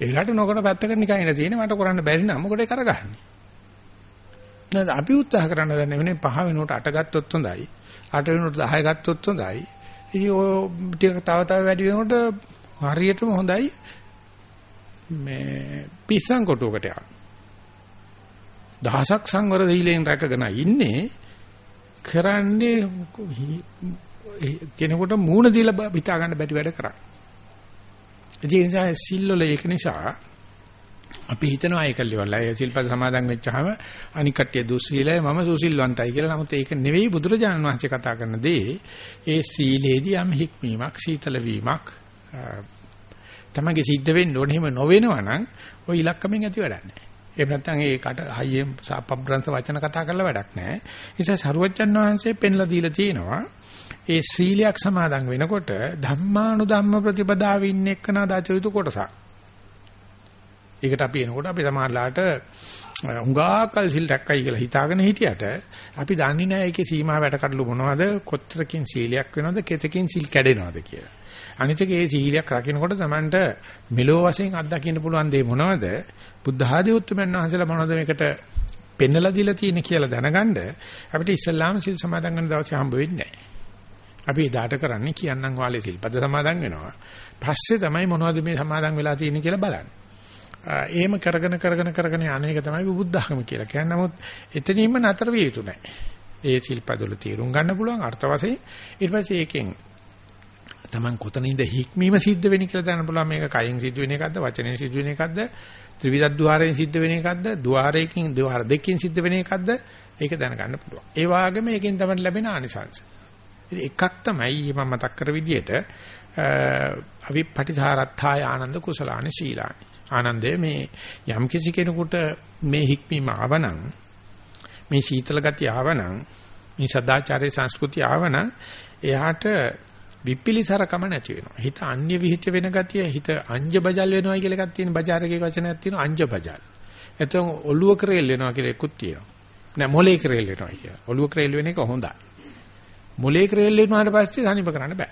ඒලට නොකර පැත්තකට නිකන් ඉඳ තියෙන මට කරන්න බැරි නම් මොකටද කරගන්නේ? නේද අපි උත්සාහ කරන්න දැන් වෙන්නේ පහ වෙනකොට අට ගත්තොත් හොඳයි. අට වෙනකොට 10 ගත්තොත් හොඳයි. ඉතින් ඔය ටික තව තව වැඩි වෙනකොට හරියටම හොඳයි මේ පිස්සන් කොටුවකට යන්න. දහසක් සංවර දීලෙන් රැකගෙන ඉන්නේ කරන්නේ කෙනෙකුට මූණ දීලා හිතා ගන්න බැරි වැඩ කරා. ඒ නිසා සිල්වල ඒක නිසා අපි හිතනවා ඒක liverලා ඒ සිල්පද සමාදන් වෙච්චාම අනික් කට්ටිය දුස්සීලයි මම සුසිල්වන්තයි කියලා. නමුත් ඒක නෙවෙයි බුදුරජාණන් වහන්සේ කතා කරන දේ. ඒ සීලේදී යම් හික්මීමක්, සීතල වීමක් තමගේ සිද්ධ වෙන්න ඕනේ. එහෙම නොවෙනවා නම් ওই ඉලක්කමෙන් ඇති වැඩක් නැහැ. එහෙම නැත්නම් ඒකට හයියෙන් පබ්‍රංශ වචන කතා කරලා වැඩක් නැහැ. ඒ නිසා සරුවච්චන් වහන්සේ පෙන්ලා දීලා තියෙනවා ඒ සීලයක් සමාදන් වෙනකොට ධම්මානුධම්ම ප්‍රතිපදාවේ ඉන්න එක්කන දාච යුතු කොටසක්. ඒකට අපි එනකොට අපි සමාහලාට හුඟාකල් සිල් රැක්කයි කියලා හිතාගෙන හිටියට අපි දන්නේ නැහැ ඒකේ සීමා වැඩ කඩළු මොනවද කොතරකින් සීලයක් වෙනවද කෙතකින් සිල් කැඩෙනවද කියලා. අනිත් එක ඒ සීලයක් රකින්නකොට Tamanට මෙලෝ වශයෙන් අත්දකින්න පුළුවන් දේ මොනවද? බුද්ධ ආදී උතුම්යන් වහන්සේලා මොනවද මේකට පෙන්නලා දීලා තියෙන කියලා දැනගන්න අපිට ඉස්ලාම සිල් සමාදන් කරන දවසේ හම්බ වෙන්නේ නැහැ. අපි එදාට කරන්නේ කියන්නම් වාලේ සිල්පද සමාදන් වෙනවා. පස්සේ තමයි මොනවද මේ සමාදන් වෙලා තියෙන්නේ කියලා බලන්නේ. එහෙම කරගෙන කරගෙන කරගෙන අනේක තමයි බුද්ධ학ම කියලා කියන්නේ. නමුත් එතනින්ම නතර විය යුතු නැහැ. ඒ සිල්පදවල තීරුම් ගන්න පුළුවන් අර්ථ වශයෙන් ඊට පස්සේ ඒකෙන් Taman කොතනින්ද හික්මීම සිද්ධ වෙන්නේ කියලා දැනන්න පුළුවන් මේක කයින් සිද්ධ වෙන එකක්ද වචනෙන් සිද්ධ වෙන එකක්ද ත්‍රිවිධ ద్వාරයෙන් සිද්ධ වෙන එකක්ද ద్వාරයකින් ద్వාර දෙකකින් සිද්ධ වෙන එකක්ද ඒක දැනගන්න පුළුවන්. ඒ වගේම ඒකෙන් තමයි ලැබෙන ආනිසංශ. එකක් තමයි මම මතක් කර විදිහට අවිපටිසාරත්ථාය ආනන්ද කුසලානි ශීලානි. ආනන්දේ මේ යම් කිසි කෙනෙකුට මේ හික්මීම ආවනම් මේ සීතල ගතිය ආවනම් මේ සදාචාරයේ සංස්කෘතිය ආවනම් එයාට විපිලිසරකම නැති වෙනවා. හිත අන්‍ය විහිිත වෙන ගතිය හිත අංජ බජල් වෙනවා කියලා එකක් තියෙන බජාරකේ වචනයක් තියෙනවා අංජ බජල්. එතකොට ඔළුව කරේල් වෙනවා කියලා එකකුත් තියෙනවා. නෑ මොලේ කරේල් වෙනවා කියලා. ඔළුව කරේල් වෙන එක හොඳයි. මොලේ ක්‍රේල් වෙනාට පස්සේ සනීප කරන්න බෑ.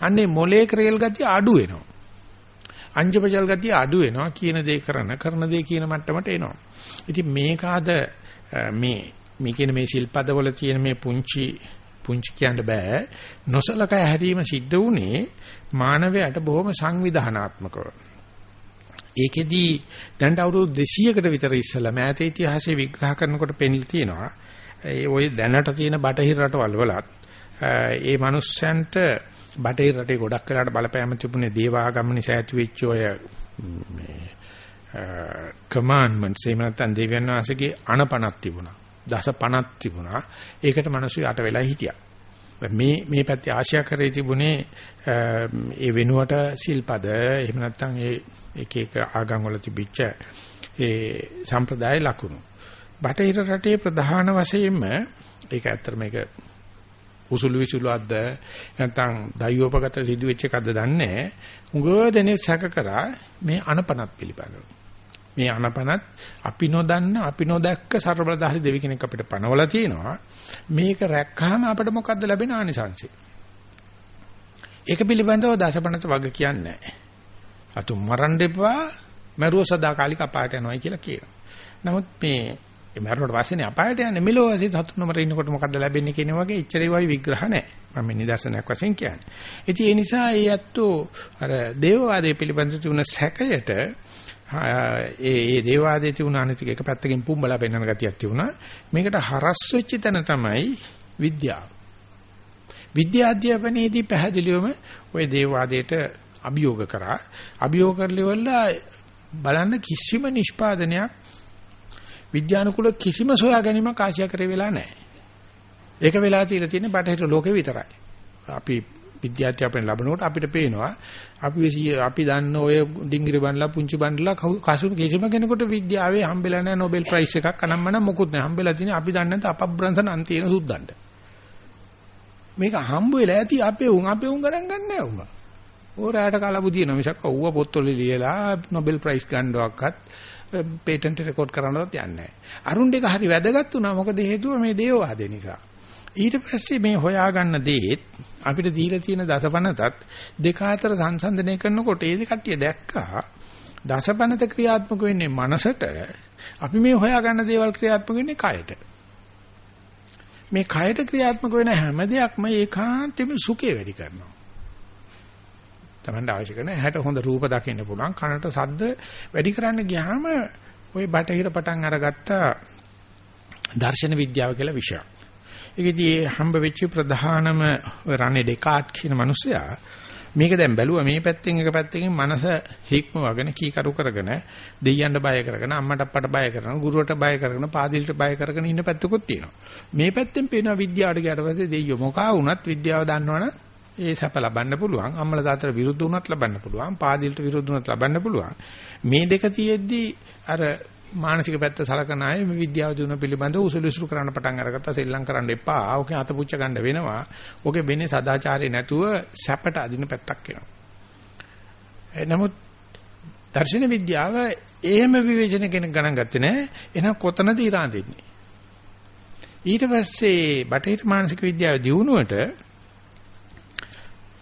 අන්නේ මොලේ ක්‍රේල් ගතිය අඩු වෙනවා. අංජපජල් ගතිය අඩු වෙනවා කියන දේ කරන කරන දේ කියන මට්ටමට එනවා. ඉතින් මේක අද මේ මේ කියන මේ ශිල්පදවල තියෙන මේ පුංචි පුංචි කියන්න බෑ නොසලකා හැරීම සිද්ධ වුණේ මානවයාට බොහොම සංවිධානාත්මකව. ඒකෙදි දැන් අවුරුදු 200කට විතර ඉස්සලා මෑත ඉතිහාසයේ විග්‍රහ කරනකොට පෙන්නලා තියෙනවා ඒ ওই දැනට තියෙන බටහිර රටවල් වලත් ඒ මිනිස්සන්ට බටහිර රටේ ගොඩක් වෙලාට බලපෑම තිබුණේ දේවාගම නිසා ඇති වෙච්ච ඔය මේ කමාන්ඩ්මන්ට්ස් එහෙම නැත්නම් දෙවියන් වහන්සේගේ අනපනක් තිබුණා. දස පනක් තිබුණා. ඒකට මිනිස්සු යට වෙලා හිටියා. මේ මේ පැත්තේ ආශියා කරේ තිබුණේ ඒ වෙනුවට සිල්පද එහෙම නැත්නම් ඒ එක එක ආගම් වල තිබිච්ච ඒ සම්ප්‍රදාය ලකුණු. බටහිර රටේ ප්‍රධාන වශයෙන්ම ඒක ඇත්තට මේක උසුළු විසුළුක්ද නැත්නම් දයෝපගත සිදුවෙච්ච එකක්ද දන්නේ උගව දෙනේ සැක කරා මේ අනපනත් පිළිබඳව මේ අනපනත් අපි නොදන්න අපි නොදැක්ක ਸਰබලධාරි දෙවි කෙනෙක් අපිට පනවලා තියෙනවා. මේක රැක්කහම අපිට මොකද්ද ලැබෙන ආනිසංසය ඒක පිළිබඳව දසපනත වග කියන්නේ නැහැ. අතු මරන්න එපා මරුව සදාකාලික අපායට යනවා කියලා කියනවා. නමුත් මේ ඒ මරණයට පස්සේනේ අපායට යන්නේ මෙලෝ වශයෙන් සතුන් නොමර ඉන්නකොට මොකද්ද ලැබෙන්නේ කියන වගේ එච්චරේ වයි විග්‍රහ නැහැ. මම මේ නිදර්ශනයක් වශයෙන් කියන්නේ. ඉතින් ඒ නිසා ඒ ඇත්තෝ අර දේවවාදයේ පිළිබඳ තිබුණ සැකයට ඒ ඒ දේවවාදයේ තිබුණ අනිතික එක පැත්තකින් පුම්බලා පෙන්වන ගතියක් තිබුණා. මේකට හරස් වෙච්ච තැන තමයි විද්‍යාව. විද්‍යා අධ්‍යාපනයේදී පැහැදිලිවම ওই දේවවාදයට අභියෝග කරා. අභියෝග කරලිවලා බලන්න කිසිම නිෂ්පාදනයක් විද්‍යානුකූල කිසිම සොයා ගැනීමක් ආශියා කරේ වෙලා නැහැ. ඒක වෙලා තියලා තියෙන්නේ බටහිර ලෝකේ විතරයි. අපි විද්‍යාත්මකයෙන් ලැබනකොට අපිට පේනවා අපි අපි දන්න ඔය ඩිංගිරි බන්ලා පුංචි බන්ලා කසු කිසිම කෙනෙකුට විද්‍යාවේ හම්බෙලා නැහැ Nobel Prize එකක් අනම්මන මොකුත් නැහැ. හම්බෙලා තියෙන්නේ අපි දන්නේ නැත අපබ්‍රංශන අන්තින සුද්දන්ට. මේක හම්බ වෙලා ඇති අපේ උන් අපේ උන් ගණන් ගන්න නැහැ උන්. ඕරාට කලබුදින මිසක් ඌව පොත්වල ලියලා Nobel Prize ගන්නවක්වත් පේටන්ට් රෙකෝඩ් කරන්නවත් යන්නේ නැහැ. අරුණ් එක හරි වැදගත් වුණා. මොකද හේතුව මේ දේවවාදේ නිසා. ඊට පස්සේ මේ හොයාගන්න දේත් අපිට දීලා තියෙන දසපනතත් දෙක අතර සංසන්දනය කරනකොට ඒ දෙකට්ටිය දැක්කා දසපනත ක්‍රියාත්මක වෙන්නේ මනසට අපි මේ හොයාගන්න දේවල් ක්‍රියාත්මක වෙන්නේ කයට. මේ කයට ක්‍රියාත්මක වෙන හැම දෙයක්ම ඒකාන්තෙම සුඛේ වැඩි කරනවා. Tamanට අවශ්‍ය කරන ඇහැට හොඳ රූප දකින්න පුළුවන්. කනට ශබ්ද වැඩි කරන්න ගියාම ওই බටහිර පටන් අරගත්ත දර්ශන විද්‍යාව කියලා විෂයක්. ඒකදී හම්බ වෙච්ච ප්‍රධානම රනේ ඩෙකාට් කියන මිනිසයා මේක දැන් බැලුවා. මේ පැත්තෙන් එක පැත්තකින් මනස හික්ම වගෙන කීකරු කරගෙන දෙයියන්ට බය කරගෙන අම්මට අප්පට බය කරගෙන ගුරුවරට බය කරගෙන පාදිලට බය කරගෙන ඉන්න පැත්තකුත් තියෙනවා. මේ පැත්තෙන් පේනවා විද්‍යාවට ගියාට පස්සේ දෙයියෝ මොකා වුණත් විද්‍යාව දන්නවනේ ඒ සැප ලබන්න පුළුවන්. අම්මල දාතර විරුද්ධ වුණත් ලබන්න පුළුවන්. පාදිලට විරුද්ධ වුණත් ලබන්න පුළුවන්. මේ දෙක තියෙද්දි අර මානසික පැත්ත සලකන අය මේ විද්‍යාව දිනු පිළිබඳව උසුළු උසුළු කරන්න පටන් අරගත්තා. සෙල්ලම් කරන්න එපා. ඕකේ අත පුච්ච ගන්න වෙනවා. ඕකේ වෙන්නේ සදාචාරය නැතුව සැපට අදින පැත්තක් එනවා. නමුත් දර්ශන විද්‍යාව එහෙම විවේචන කෙනෙක් ගණන් ගත්තේ නැහැ. එහෙනම් කොතනද ඉරා දෙන්නේ? ඊට පස්සේ බටහිර මානසික විද්‍යාව දියුණුවට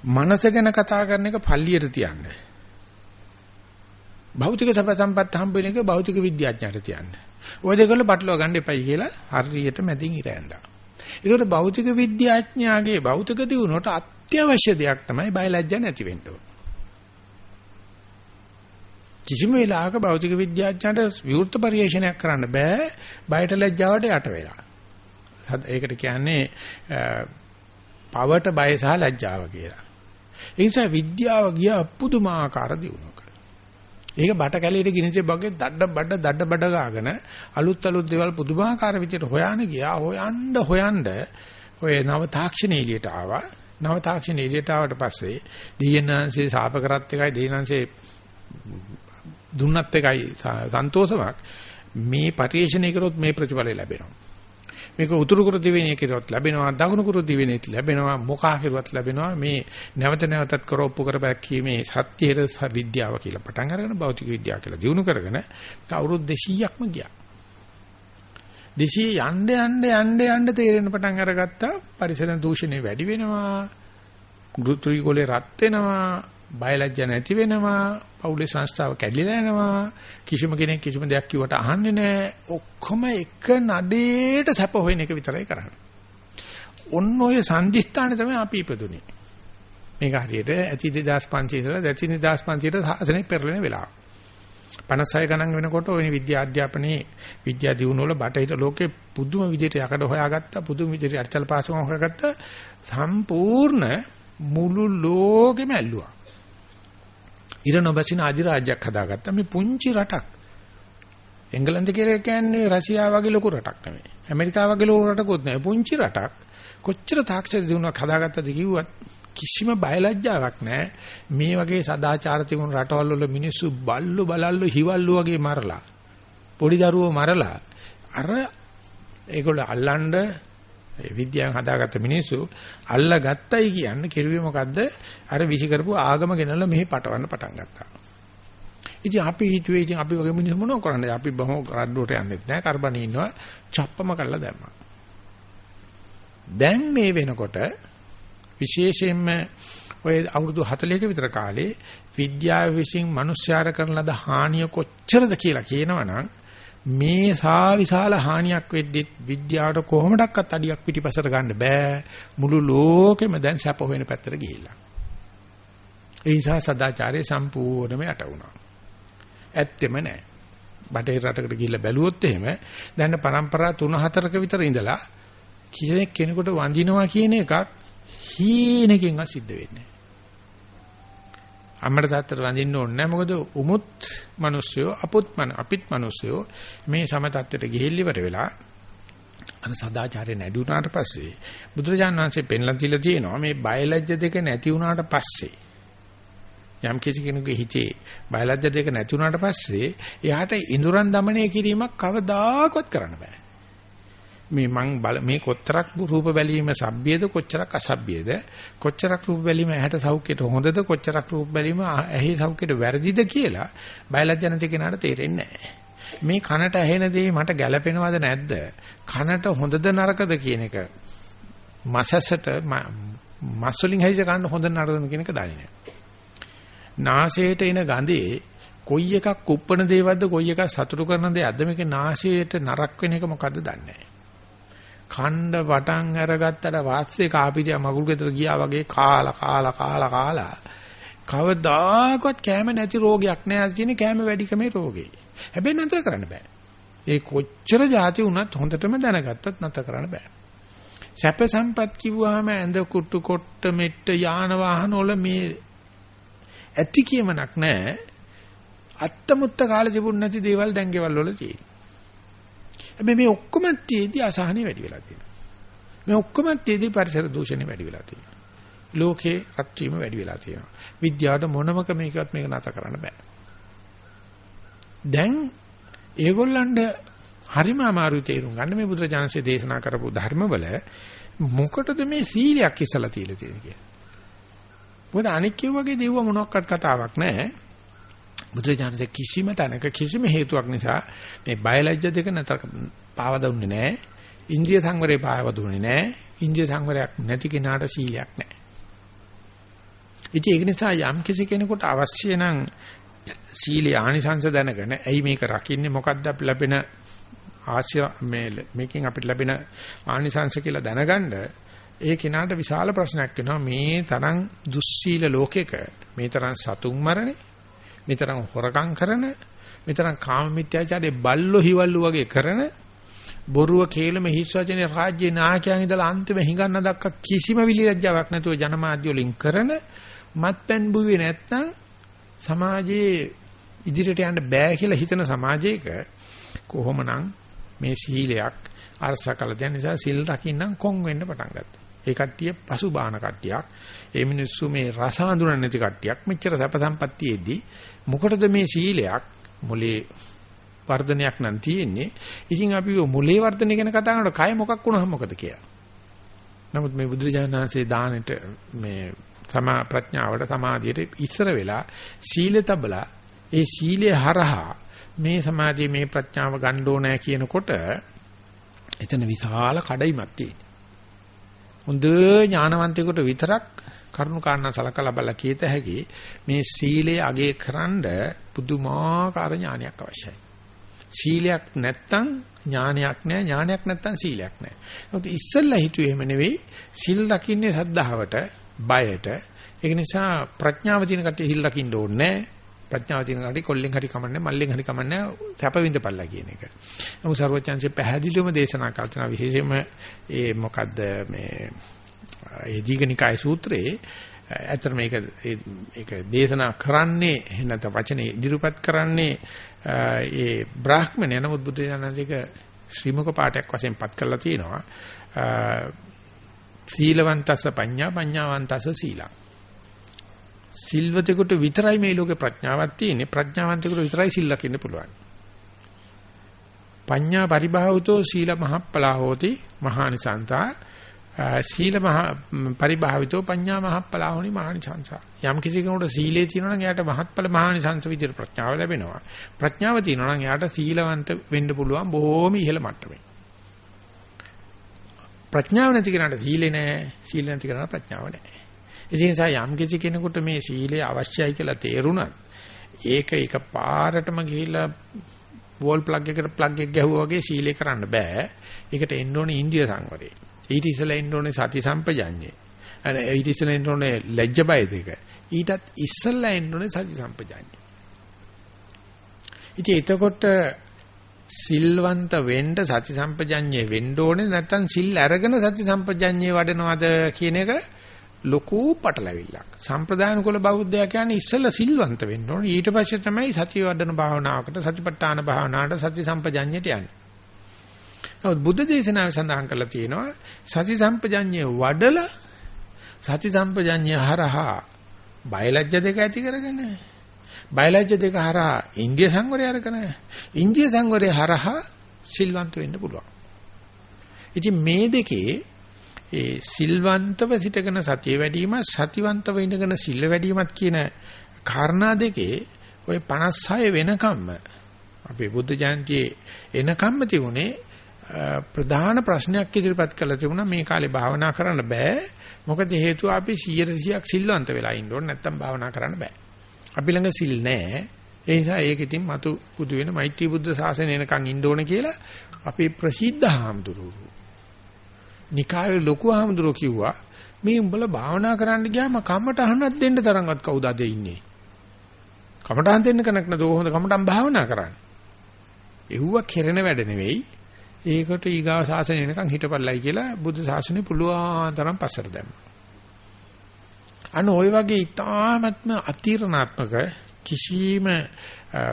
මනස ගැන කතා කරන එක පල්ලියට තියන්න. භෞතික සැප සම්පත් හම්බ වෙන එක භෞතික විද්‍යාඥයට තියන්න. ඔය දෙකල බටලව ගන්න එපයි කියලා හරියට මැදින් ඉර ඇඳා. ඒකට භෞතික විද්‍යාඥයාගේ භෞතික දියුණුවට අත්‍යවශ්‍ය දෙයක් තමයි බයලජ්ජා නැති වෙන්න ඕන. කිසිම වෙලාවක භෞතික විද්‍යාඥයන්ට විවෘත පරිශ්‍රණයක් කරන්න බෑ බයට ලැජ්ජාවට යට වෙලා. ඒකට කියන්නේ පවට බය සහ ලැජ්ජාව කියලා. ඒ නිසා විද්‍යාව ගියා පුදුමාකාර දියුණුවකට. ඒක බට කැලේට ගිනිසේ බගේ දඩ බඩ දඩ බඩ ගාගෙන අලුත් අලුත් දේවල් පුදුමාකාර විදිහට හොයාන ගියා. හොයන්න හොයන්න ඔය නව තාක්ෂණ එළියට ආවා. නව තාක්ෂණ එළියට ආවට පස්සේ දීයනාංශේ ශාප කරත් එකයි දීනාංශේ දුන්නත් එකයි සන්තෝෂමක් මේ පරිශ්‍රණය කරොත් මේ ප්‍රතිඵලය ලැබෙනවා. මේක උතුරු කුරු දිවෙණිය කෙරුවත් ලැබෙනවා දකුණු කුරු දිවෙණියත් ලැබෙනවා මොකා කෙරුවත් ලැබෙනවා. මේ නැවත නැවතත් කර ඔප්පු කර බැක්ීමේ සත්‍යයේ විද්‍යාව කියලා පටන් අරගෙන භෞතික විද්‍යාව කියලා දිනු කරගෙන අවුරුදු 200ක්ම ගියා. 200 යන්න යන්න යන්න යන්න තේරෙන පටන් අරගත්තා. පරිසර දූෂණය වැඩි වෙනවා. ගෘත්‍රිගෝලේ රත් වෙනවා. බයලජ්ජ නැති වෙනවා පවුලේ සංස්ථාව කැඩිලා යනවා කිසිම කෙනෙක් කිසිම දෙයක් කිව්වට අහන්නේ නැහැ. ඔක්කොම එක නඩේට සැප හොයන එක විතරයි කරන්නේ. ඔන්න ඔය සංදිස්ථානේ තමයි අපි ඉපදුනේ. මේක හරියට ඇති 2500 ඉඳලා දැති 2500ට සාසනෙ පෙරලෙන වෙලාව. 56 ගණන් වෙනකොට ওই විද්‍යා අධ්‍යාපනයේ විද්‍යා දියුණුව වල බටහිර ලෝකේ පුදුම විදිහට යකඩ හොයාගත්තා පුදුම විදිහට අර්ථල් පාසුම හොයාගත්තා. සම්පූර්ණ මුළු ලෝකෙම ඇල්ලුවා. ඉර නොබසින අධිරාජ්‍යයක් හදාගත්තා මේ පුංචි රටක්. එංගලන්ත කියලා කියන්නේ රෂ්‍යාව වගේ ලොකු රටක් නෙමෙයි. ඇමරිකාව වගේ ලොකු රටකුත් නෙමෙයි. පුංචි රටක්. කොච්චර තාක්ෂණ දිනුවක් හදාගත්තද කිව්වත් කිසිම බයලජ්ජාවක් නැහැ. මේ වගේ සදාචාර තිබුණු රටවල් වල මිනිස්සු බල්ලු බලල්ලු හිවල්ලු වගේ මරලා පොඩි දරුවෝ මරලා අර ඒගොල්ලෝ අල්ලන්න විද්‍යාවෙන් හදාගත්ත මිනිස්සු අල්ලා ගත්තයි කියන්නේ කිරුවේ මොකද්ද? අර විසි කරපු ආගම ගෙනල්ලා මෙහි පටවන්න පටන් ගත්තා. ඉතින් අපි හිතුවේ ඉතින් අපි වගේ මිනිස්සු මොනව කරන්නද? අපි බොහොම රඩුවට යන්නෙත් නෑ. කරබනේ ඉන්නවා. චප්පම කරලා දැම්මා. දැන් මේ වෙනකොට විශේෂයෙන්ම ඔය අවුරුදු 40ක විතර කාලේ විද්‍යාව විසින් මිනිස්යාර කරන ලද හානිය කොච්චරද කියලා කියනවනම් මේ සා විශාල හානියක් වෙද්දි විද්‍යාවට කොහොමඩක්වත් අඩියක් පිටිපසට ගන්න බෑ. මුළු ලෝකෙම දැන් සැප හොයන පැත්තට ගිහිල්ලා. ඒ නිසා සදාචාරය සම්පූර්ණයෙන්ම යට වුණා. ඇත්තෙම නෑ. බටහිර රටකට ගිහිල්ලා බැලුවොත් එහෙම දැන් પરම්පරා 3-4ක විතර ඉඳලා කෙනෙක් කෙනෙකුට වඳිනවා කියන එකක් හීනකින්වත් සිද්ධ වෙන්නේ අම්මට තාත්තට රඳින්න ඕනේ නැහැ. මොකද උමුත් මිනිස්සයෝ අපුත් මන අපිත් මිනිස්සයෝ මේ සම තත්ත්වයට ගිහිල්ලිවට වෙලා අන සදාචාරය නැති වුණාට පස්සේ බුදුරජාණන් වහන්සේ පෙන්ලා තියලා තියෙනවා මේ බයලජ්‍ය දෙක නැති වුණාට පස්සේ යම් කිසි කෙනෙකුගේ හිතේ බයලජ්‍ය දෙක නැති වුණාට පස්සේ එයාට ඉඳුරන් দমনය කිරීමක් කවදාකවත් කරන්න බෑ. මේ මං බල මේ කොතරක් රූප බැලීම සබ්බියද කොච්චරක් අසබ්බියද කොච්චරක් රූප බැලීම ඇහැට සෞඛ්‍යයට හොඳද කොච්චරක් රූප බැලීම ඇහි සෞඛ්‍යයට වැරදිද කියලා බයලජ් ජනති කෙනාට තේරෙන්නේ නැහැ. මේ කනට ඇහෙන දේ මට ගැළපෙනවද නැද්ද? කනට හොඳද නරකද කියන එක මසසට මස් වලින් හැයිස ගන්න හොඳ නරකද කියන එක දන්නේ නැහැ. නාසයට එන ගඳේ කොයි එකක් කුප්පණ දේවද්ද කොයි එකක් සතුටු කරන දේවද්ද මේක නාසයට නරක වෙන එක මොකද්ද දන්නේ නැහැ. කණ්ඩ පටන් අරගත්තට වාස්සේ කාපිරිය මගුල් ගෙදර ගියා වගේ කාලා කාලා කාලා කාලා කවදාකවත් කැම නැති රෝගයක් නෑ අද තියෙන කැම වැඩිකමේ රෝගේ. හැබැයි නතර කරන්න බෑ. ඒ කොච්චර જાති වුණත් හොඳටම දැනගත්තත් නතර කරන්න බෑ. සැප සම්පත් කිව්වහම ඇඳ කුට්ටු කොට්ට මෙට්ට යාන වාහන වල මේ ඇති කියමනක් නෑ. අත්තමුත්ත කාලේ තිබුණ නැති දේවල් දැන් ගෙවල් වල තියෙනවා. හැබැයි මේ ඔක්කොම තියේදී අසහනෙ වැඩි වෙලා තියෙනවා. මේ ඔක්කොම තියේදී පරිසර දූෂණය වැඩි වෙලා තියෙනවා. ලෝකේ රත් වීම වැඩි වෙලා තියෙනවා. විද්‍යාවට මොනම ක්‍රමයකවත් මේක නැත කරන්න බෑ. දැන් ඒගොල්ලන්ට හරිම අමාරු තේරුම් ගන්න මේ බුදුරජාණන්සේ දේශනා කරපු ධර්මවල මොකටද මේ සීලයක් ඉස්සලා තියලා තියෙන්නේ කියලා. මොකද අනික් වගේ දේව මොනක්වත් කතාවක් නැහැ. බුදුරජාණන්සේ කිසිම තැනක කිසිම හේතුවක් නිසා මේ බයලජ්‍ය දෙක නැතර පාව දුන්නේ නැහැ. ඉන්ද්‍රිය සංවරේ පාව දුන්නේ නැහැ. ඉන්ද්‍රිය සංවරයක් නැති කෙනාට සීලයක් නැහැ. ඉතින් ඒක නිසා යම් කිසි කෙනෙකුට අවශ්‍ය නම් සීලේ ආනිසංස දැනගෙන ඇයි මේක රකින්නේ මොකද්ද අපි ලැබෙන ආශ්‍ය මේ මේකෙන් අපිට ලැබෙන ආනිසංස කියලා දැනගන්න ඒ කෙනාට විශාල ප්‍රශ්නයක් වෙනවා මේ තරම් දුස්සීල ලෝකෙක මේ තරම් සතුන් මරණේ මෙතරම් හොරකම් කරන මෙතරම් කාම මිත්‍යාචාරයේ බල්ලෝ හිවල්ලු වගේ කරන බොරුව කේලම හිස් වචනේ රාජ්‍ය නායකයන් ඉඳලා අන්තිම හිඟන්න දක්වා කිසිම විලිලැජ්ජාවක් නැතුව ජනමාධ්‍ය වලින් කරන මත්පැන් බුවේ නැත්නම් සමාජයේ ඉදිරියට යන්න බෑ කියලා හිතන සමාජයක කොහොමනම් මේ සීලයක් අරසකල දැන් නිසා සිල් රකින්නම් කොන් වෙන්න පටන් ගත්තා. ඒ කට්ටිය පසුබාන කට්ටියක්. ඒ මිනිස්සු මේ රස හඳුනන්නේ නැති කට්ටියක්. මෙච්චර සැප සම්පත්තියේදී මොකටද මේ සීලයක් මොලේ වර්ධනයක් නම් තියෙන්නේ. ඉතින් අපි මොලේ වර්ධනය ගැන කතා කරනකොට කය මොකක් වුණාම මොකද කියලා. නමුත් මේ බුදුරජාණන් වහන්සේ දානෙට මේ සමා ප්‍රඥාවට සමාධියට ඉස්සර වෙලා සීල තබලා ඒ සීලය හරහා මේ සමාධිය මේ ප්‍රඥාව ගන්න ඕනෑ කියනකොට එතන විශාල කඩයිමක් තියෙනවා. හොඳ ඥානවන්තයෙකුට විතරක් කරුණු කාරණා සලකලා බලලා කීත හැකි මේ සීලය අගේ කරන්ඩ පුදුමාකාර ඥානයක් අවශ්‍යයි. සීලයක් නැත්තම් ඥානයක් නැහැ ඥානයක් නැත්තම් සීලයක් නැහැ. ඒත් ඉස්සෙල්ලා හිතුවේ එහෙම නෙවෙයි සිල් රකින්නේ සද්ධාවට බයට. ඒක නිසා ප්‍රඥාව තියෙන කට්ටිය සිල් රකින්න ඕනේ ප්‍රඥාව තියෙන කට්ටිය කොල්ලෙන් හරි කමන්නේ මල්ලෙන් හරි කමන්නේ තැප විඳපල්ලා කියන එක. නමුත් සර්වචන්සේ පැහැදිලිවම දේශනා කළා විශේෂයෙන්ම ඒ මොකද්ද මේ ඒ දීඝනිකාය සූත්‍රයේ ඇත්තට මේක ඒක දේශනා කරන්නේ නැත්නම් වචනේ ඉදිරිපත් කරන්නේ ඒ බ්‍රාහ්මණය නමුත් බුද්ධ ඥානදික ශ්‍රීමුක පාඨයක් වශයෙන් පත් කරලා තියෙනවා සීලවන්තස පඤ්ඤා පඤ්ඤාවන්තස සීලං සිල්වතෙකුට විතරයි මේ ලෝකේ ප්‍රඥාවක් තියෙන්නේ. ප්‍රඥාවන්තයෙකුට විතරයි සිල් ලකින්න පුළුවන්. පඤ්ඤා පරිභාවතෝ සීල මහප්පලා හෝති මහානිසන්තා සීල මහ පරිභාවිතෝ පඤ්ඤා මහප්පලාහුනි මහානිසංස. යම් කිසි කෙනෙකුට සීලේ තියෙනවා නම් එයාට මහත්ඵල මහානිසංස විදිහට ප්‍රඥාව ලැබෙනවා. ප්‍රඥාව තියෙනවා නම් එයාට සීලවන්ත වෙන්න පුළුවන් බොහෝම ඉහළ මට්ටමේ. ප්‍රඥාව නැති කෙනාට සීලේ නැහැ සීල නැති කෙනාට ප්‍රඥාව නැහැ ඒ නිසා යම් කිසි කෙනෙකුට මේ සීලය අවශ්‍යයි කියලා තේරුණත් ඒක එක පාරටම ගිහිල්ලා වෝල් ප්ලග් එකට ප්ලග් එක ගැහුවා වගේ සීලේ කරන්න බෑ. ඒකට එන්න ඕනේ ඉන්දිය සංවරය. ඊට ඉස්සෙල්ලා එන්න ඕනේ සති සම්පජඤ්ඤේ. අනේ ඊට ඉස්සෙල්ලා එන්න ඕනේ ලැජ්ජ බය දෙක. ඊටත් ඉස්සෙල්ලා එන්න ඕනේ සති සම්පජඤ්ඤේ. ඉතින් එතකොට සිල්වන්ත වෙන්න සති සම්පජඤ්ඤේ වෙන්න ඕනේ නැත්නම් සිල් අරගෙන සති සම්පජඤ්ඤේ වඩනවද කියන එක ලොකු පටලැවිල්ලක්. සම්ප්‍රදාන කුල බෞද්ධයා කියන්නේ ඉස්සෙල්ලා සිල්වන්ත වෙන්න ඕනේ. ඊට පස්සේ තමයි සතිය වඩන භාවනාවකට සතිපට්ඨාන භාවනාවට සති සම්පජඤ්ඤයට යන්නේ. නමුත් බුද්ධ දේශනාවේ සඳහන් කරලා තියෙනවා සති සම්පජඤ්ඤය වඩලා සති සම්පජඤ්ඤය හරහා බයලජ්‍ය දෙක ඇති කරගෙන බයලජ්‍ය දෙක හරහා ඉන්දිය සංවරය අරගෙන ඉන්දිය සංවරය හරහා සිල්වන්ත වෙන්න පුළුවන්. ඉතින් මේ දෙකේ ඒ සිල්වන්තව සිටගෙන සතිය වැඩිම සතිවන්තව ඉඳගෙන සිල් වැඩිමත් කියන කාරණා දෙකේ ওই 56 වෙනකම්ම අපේ බුද්ධ ජයන්තියේ එනකම්ම තිබුණේ ප්‍රධාන ප්‍රශ්නයක් ඉදිරිපත් කළා තිබුණා. මේ කාලේ භාවනා කරන්න බෑ. මොකද හේතුව අපි 100%ක් සිල්වන්ත වෙලා ඉන්න ඕනේ. නැත්තම් භාවනා කරන්න බෑ. අපි ළඟ සිල් නැහැ ඒ නිසා ඒක ඉතින් මතු පුදු වෙන මෛත්‍රී බුද්ධ ශාසනය එනකන් ඉන්න ඕනේ කියලා අපි ප්‍රසිද්ධ හාමුදුරුවෝ නිකායේ ලොකු ආමඳුරෝ කිව්වා මේ උඹලා භාවනා කරන්න ගියාම කමටහනක් දෙන්න තරම්වත් කවුද අද ඉන්නේ? කමටහන් දෙන්න කෙනෙක් නැද හොඳ කමටහන් භාවනා කරන්න. එව්ව කෙරෙන වැඩ නෙවෙයි. ඒකට ඊගාව සාසනය එනකන් හිටපල්ලයි කියලා බුද්ධ ශාසනය පුළුවන් තරම් පස්සට දැම්මා. අන්න ওই වගේ ඊ타ත්ම අතිරණාත්මක කිසිම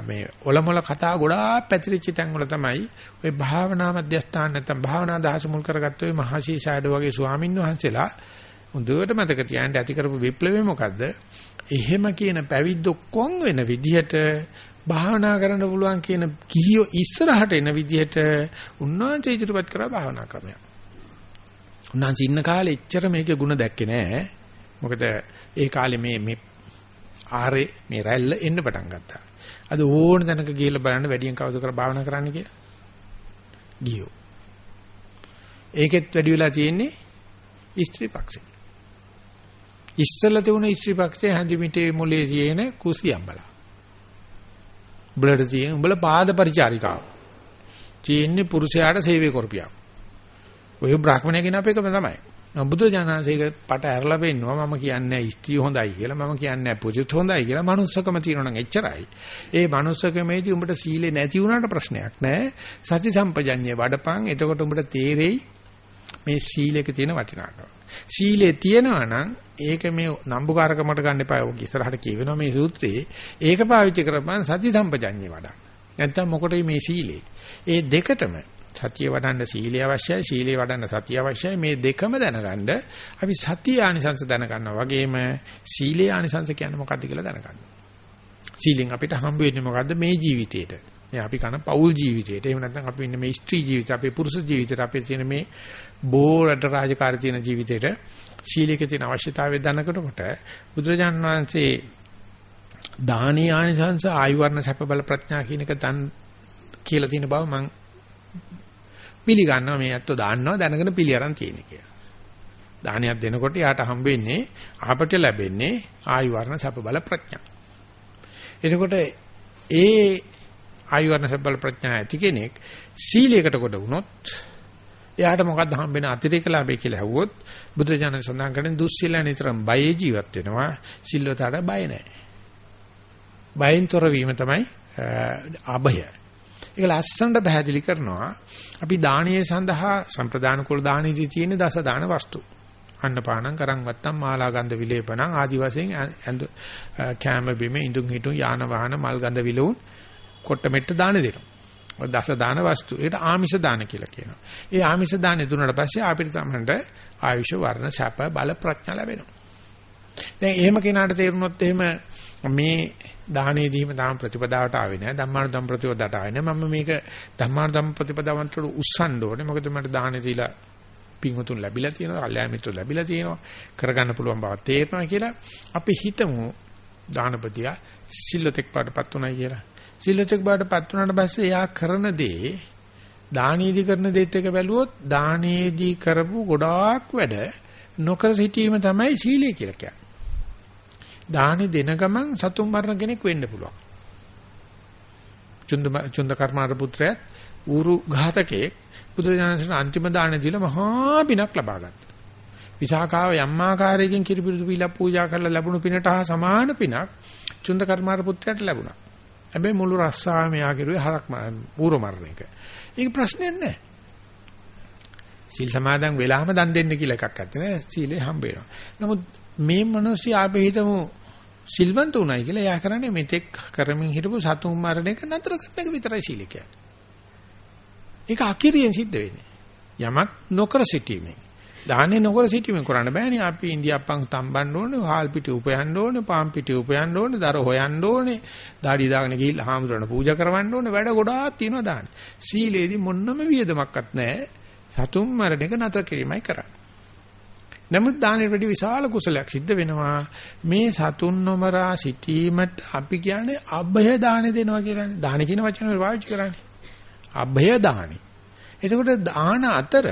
මේ ඔලමුල කතා ගොඩාක් පැතිරිච්ච තැන් වල තමයි ওই භාවනා මධ්‍යස්ථාන නැත්නම් භාවනා දහස මුල් කරගත්ත ওই මහසී ෂාඩෝ වගේ ස්වාමින් වහන්සේලා හොඳට මතක තියාගන්න ඇති කරපු විප්ලවය මොකද්ද? එහෙම කියන පැවිද්ද ඔක්කොම වෙන විදිහට භාවනා කරන්න පුළුවන් කියන කිහියෝ ඉස්සරහට එන විදිහට උන්වහන්සේ ඉදිරිපත් කරා භාවනා ක්‍රමයක්. උන්වහන්සේ ඉන්න කාලේ එච්චර මේකේ ಗುಣ දැක්කේ නෑ. මොකද ඒ කාලේ මේ මේ ආරේ මේ රැල්ල එන්න පටන් ගත්තා. අද ඕන තැනක ගිහිල්ලා බලන්න වැඩියෙන් කවුද කර භාවනා කරන්න කියලා. ගියෝ. ඒකෙත් වැඩි වෙලා තියෙන්නේ ස්ත්‍රී පක්ෂේ. ඉස්සෙල්ලා තිබුණ ස්ත්‍රී පක්ෂේ හැඳිමිටේ මොලේ තියෙන කුසියම්බලා. උඹලට තියෙන උඹල පාද පරිචාරිකාව. තියෙන්නේ පුරුෂයාට සේවය කරපියක්. ඔය බ්‍රාහ්මණය කියන අපේකම තමයි. බුදුජානනාංශයක පට ඇරලා පෙන්නවා මම කියන්නේ ස්ත්‍රී හොඳයි කියලා මම කියන්නේ පුරුෂ හොඳයි කියලා manussකම තියෙනවා නම් එච්චරයි. ඒ manussකමේදී උඹට සීලේ නැති වුණාට ප්‍රශ්නයක් නැහැ. සති සම්පජඤ්ඤේ වඩපන් එතකොට උඹට තේරෙයි මේ සීලේක තියෙන වටිනාකම. සීලේ තියෙනවා නම් ඒක මේ නම්බුකාරකමට ගන්න එපා. ඔක ඉස්සරහට කියවෙනවා මේ සූත්‍රයේ. ඒක පාවිච්චි කරපන් සති සම්පජඤ්ඤේ වඩා. නැත්තම් මොකටයි මේ සීලේ? ඒ දෙකටම සතිය වඩන්න සීලය අවශ්‍යයි සීලය වඩන්න සතිය අවශ්‍යයි මේ දෙකම දැනගන්න අපි සතිය ආනිසංස දැනගන්නවා වගේම සීලේ ආනිසංස කියන්නේ මොකක්ද කියලා දැනගන්න. සීලෙන් අපිට හම්බ වෙන්නේ මොකද්ද මේ ජීවිතේට? මේ අපි කන පෞල් ජීවිතේට. එහෙම නැත්නම් අපි ඉන්නේ මේ ස්ත්‍රී ජීවිතේ, අපේ පුරුෂ ජීවිතේට, අපේ තියෙන මේ බෝරට රාජකාරී තියෙන ජීවිතේට සීලයක තියෙන අවශ්‍යතාවය දැනගනකොට බුදුරජාන් වහන්සේ දානීය ආනිසංස ආයුර්ණ සැප බල ප්‍රඥා කියන එක තන් කියලා තියෙන බව මම පිළිගන්නවා මේ ඇත්තෝ දාන්නවා දැනගෙන පිළි අරන් තියෙන කියලා. දානයක් දෙනකොට යාට හම්බ වෙන්නේ ආපට ලැබෙන්නේ ආයු වර්ණ සැප බල ප්‍රඥා. එතකොට ඒ ආයු වර්ණ සැප බල ප්‍රඥා ඇති කෙනෙක් සීලයකට කොට වුණොත් එයාට මොකද්ද හම්බෙන අතිරේක ලාභය කියලා ඇහුවොත් බුදුරජාණන් සඳහන් කරන දුස්සීල නිතරම බයේ ජීවත් වෙනවා සිල්වතට බය නැහැ. බයෙන් තොර වීම තමයි අභය. ඒක ලස්සනට පැහැදිලි කරනවා. අපි දානීය සඳහා සම්ප්‍රදාන කුල දානීයදී තියෙන දස දාන වස්තු. අන්නපානං කරන් වත්තම් මාලා ගන්ධ විලේපණං ආදි වශයෙන් කැම බිම ඉඳුන් හිටුන් යාන වාහන මල් ගන්ධ විලවුන් කොට මෙට්ට දාන දෙනවා. දස දාන වස්තු. ඒකට ආමිෂ දාන කියලා කියනවා. ඒ ආමිෂ දාන දුන්නාට පස්සේ අපිට තමන්ට ආයුෂ වර්ණ සැප බල ප්‍රඥා ලැබෙනවා. දැන් එහෙම කෙනාට තේරුනොත් එහෙම මේ දාහනේ දීම තාම ප්‍රතිපදාවට ආවේ නැහැ. ධම්මාන ධම් ප්‍රතිපදාවට ආවේ නැහැ. මම මේක ධම්මාන ධම් ප්‍රතිපදාවන්ට උස්සන්න ඕනේ. මොකද මට දාහනේ දීලා පින්වතුන් ලැබිලා තියෙනවා. කල්යාණ මිත්‍රෝ ලැබිලා තියෙනවා. කරගන්න පුළුවන් බව තේරෙනවා කියලා අපි හිතමු දානපතියා සිල්ලතෙක් පාටපත් උනායි කියලා. සිල්ලතෙක් පාටපත් උනාට පස්සේ එයා කරන දේ දානීයදී කරන දේත් එක බැලුවොත් දානීයදී කරපු ගොඩාක් වැඩ නොකර සිටීම තමයි සීලය කියලා කියන්නේ. දානි දෙන ගමන් සතුන් මරණ කෙනෙක් වෙන්න පුළුවන්. චුන්ද චුන්ද කර්මාර පුත්‍රයාත් ඌරු ඝාතකේ බුදුරජාණන්සේ අන්තිම දාන දීලා මහා පිනක් ලබා ගත්තා. විසාකාව යම්මාකාරයකින් කිරිපිරිදු පීලා පූජා කරලා ලැබුණු පිනට හා සමාන පිනක් චුන්ද කර්මාර පුත්‍රයාට ලැබුණා. හැබැයි මුළු රස්සාවම යා කෙරුවේ හරක් පූර්ව මරණයක. ඒක ප්‍රශ්නයක් නෑ. සීල් සමාදන් වෙලාම දන් දෙන්න කියලා එකක් නැත්තේ නේ. සීලේ හම්බ වෙනවා. නමුත් මේ මිනිස්සු ආපේ හිතමු සිල්වන්ත උනායි කියලා එයා කරන්නේ මෙතෙක් කරමින් හිටපු සතුන් මරණ එක නතර කරන එක විතරයි සීල කියන්නේ. ඒක අකිරියෙන් සිද්ධ වෙන්නේ. යමක් නොකර සිටීමෙන්. දාන්නේ නොකර සිටීමෙන් කරන්න බෑනේ. අපි ඉන්දියාප්පන් තම්බන්න ඕනේ, හාල් පිටි උපයන්න ඕනේ, පාම් පිටි උපයන්න ඕනේ, දර හොයන්න ඕනේ, দাঁඩි දාගෙන ගිහිල්ලා හාමුදුරන පූජා කරවන්න ඕනේ. වැඩ ගොඩාක් තියෙනවා දාන්නේ. සීලේදී මොන්නම වියදමක්වත් නැහැ. සතුන් මරණ එක නතර කිරීමයි කරන්නේ. නමුත් දානෙට වැඩි විශාල කුසලයක් සිද්ධ වෙනවා. මේ සතුන් නොමරා සිටීමට අපි කියන්නේ අභය දාන දෙනවා කියලානේ. දාන කියන වචනේ පාවිච්චි කරන්නේ. අභය දානි. එතකොට දාන අතර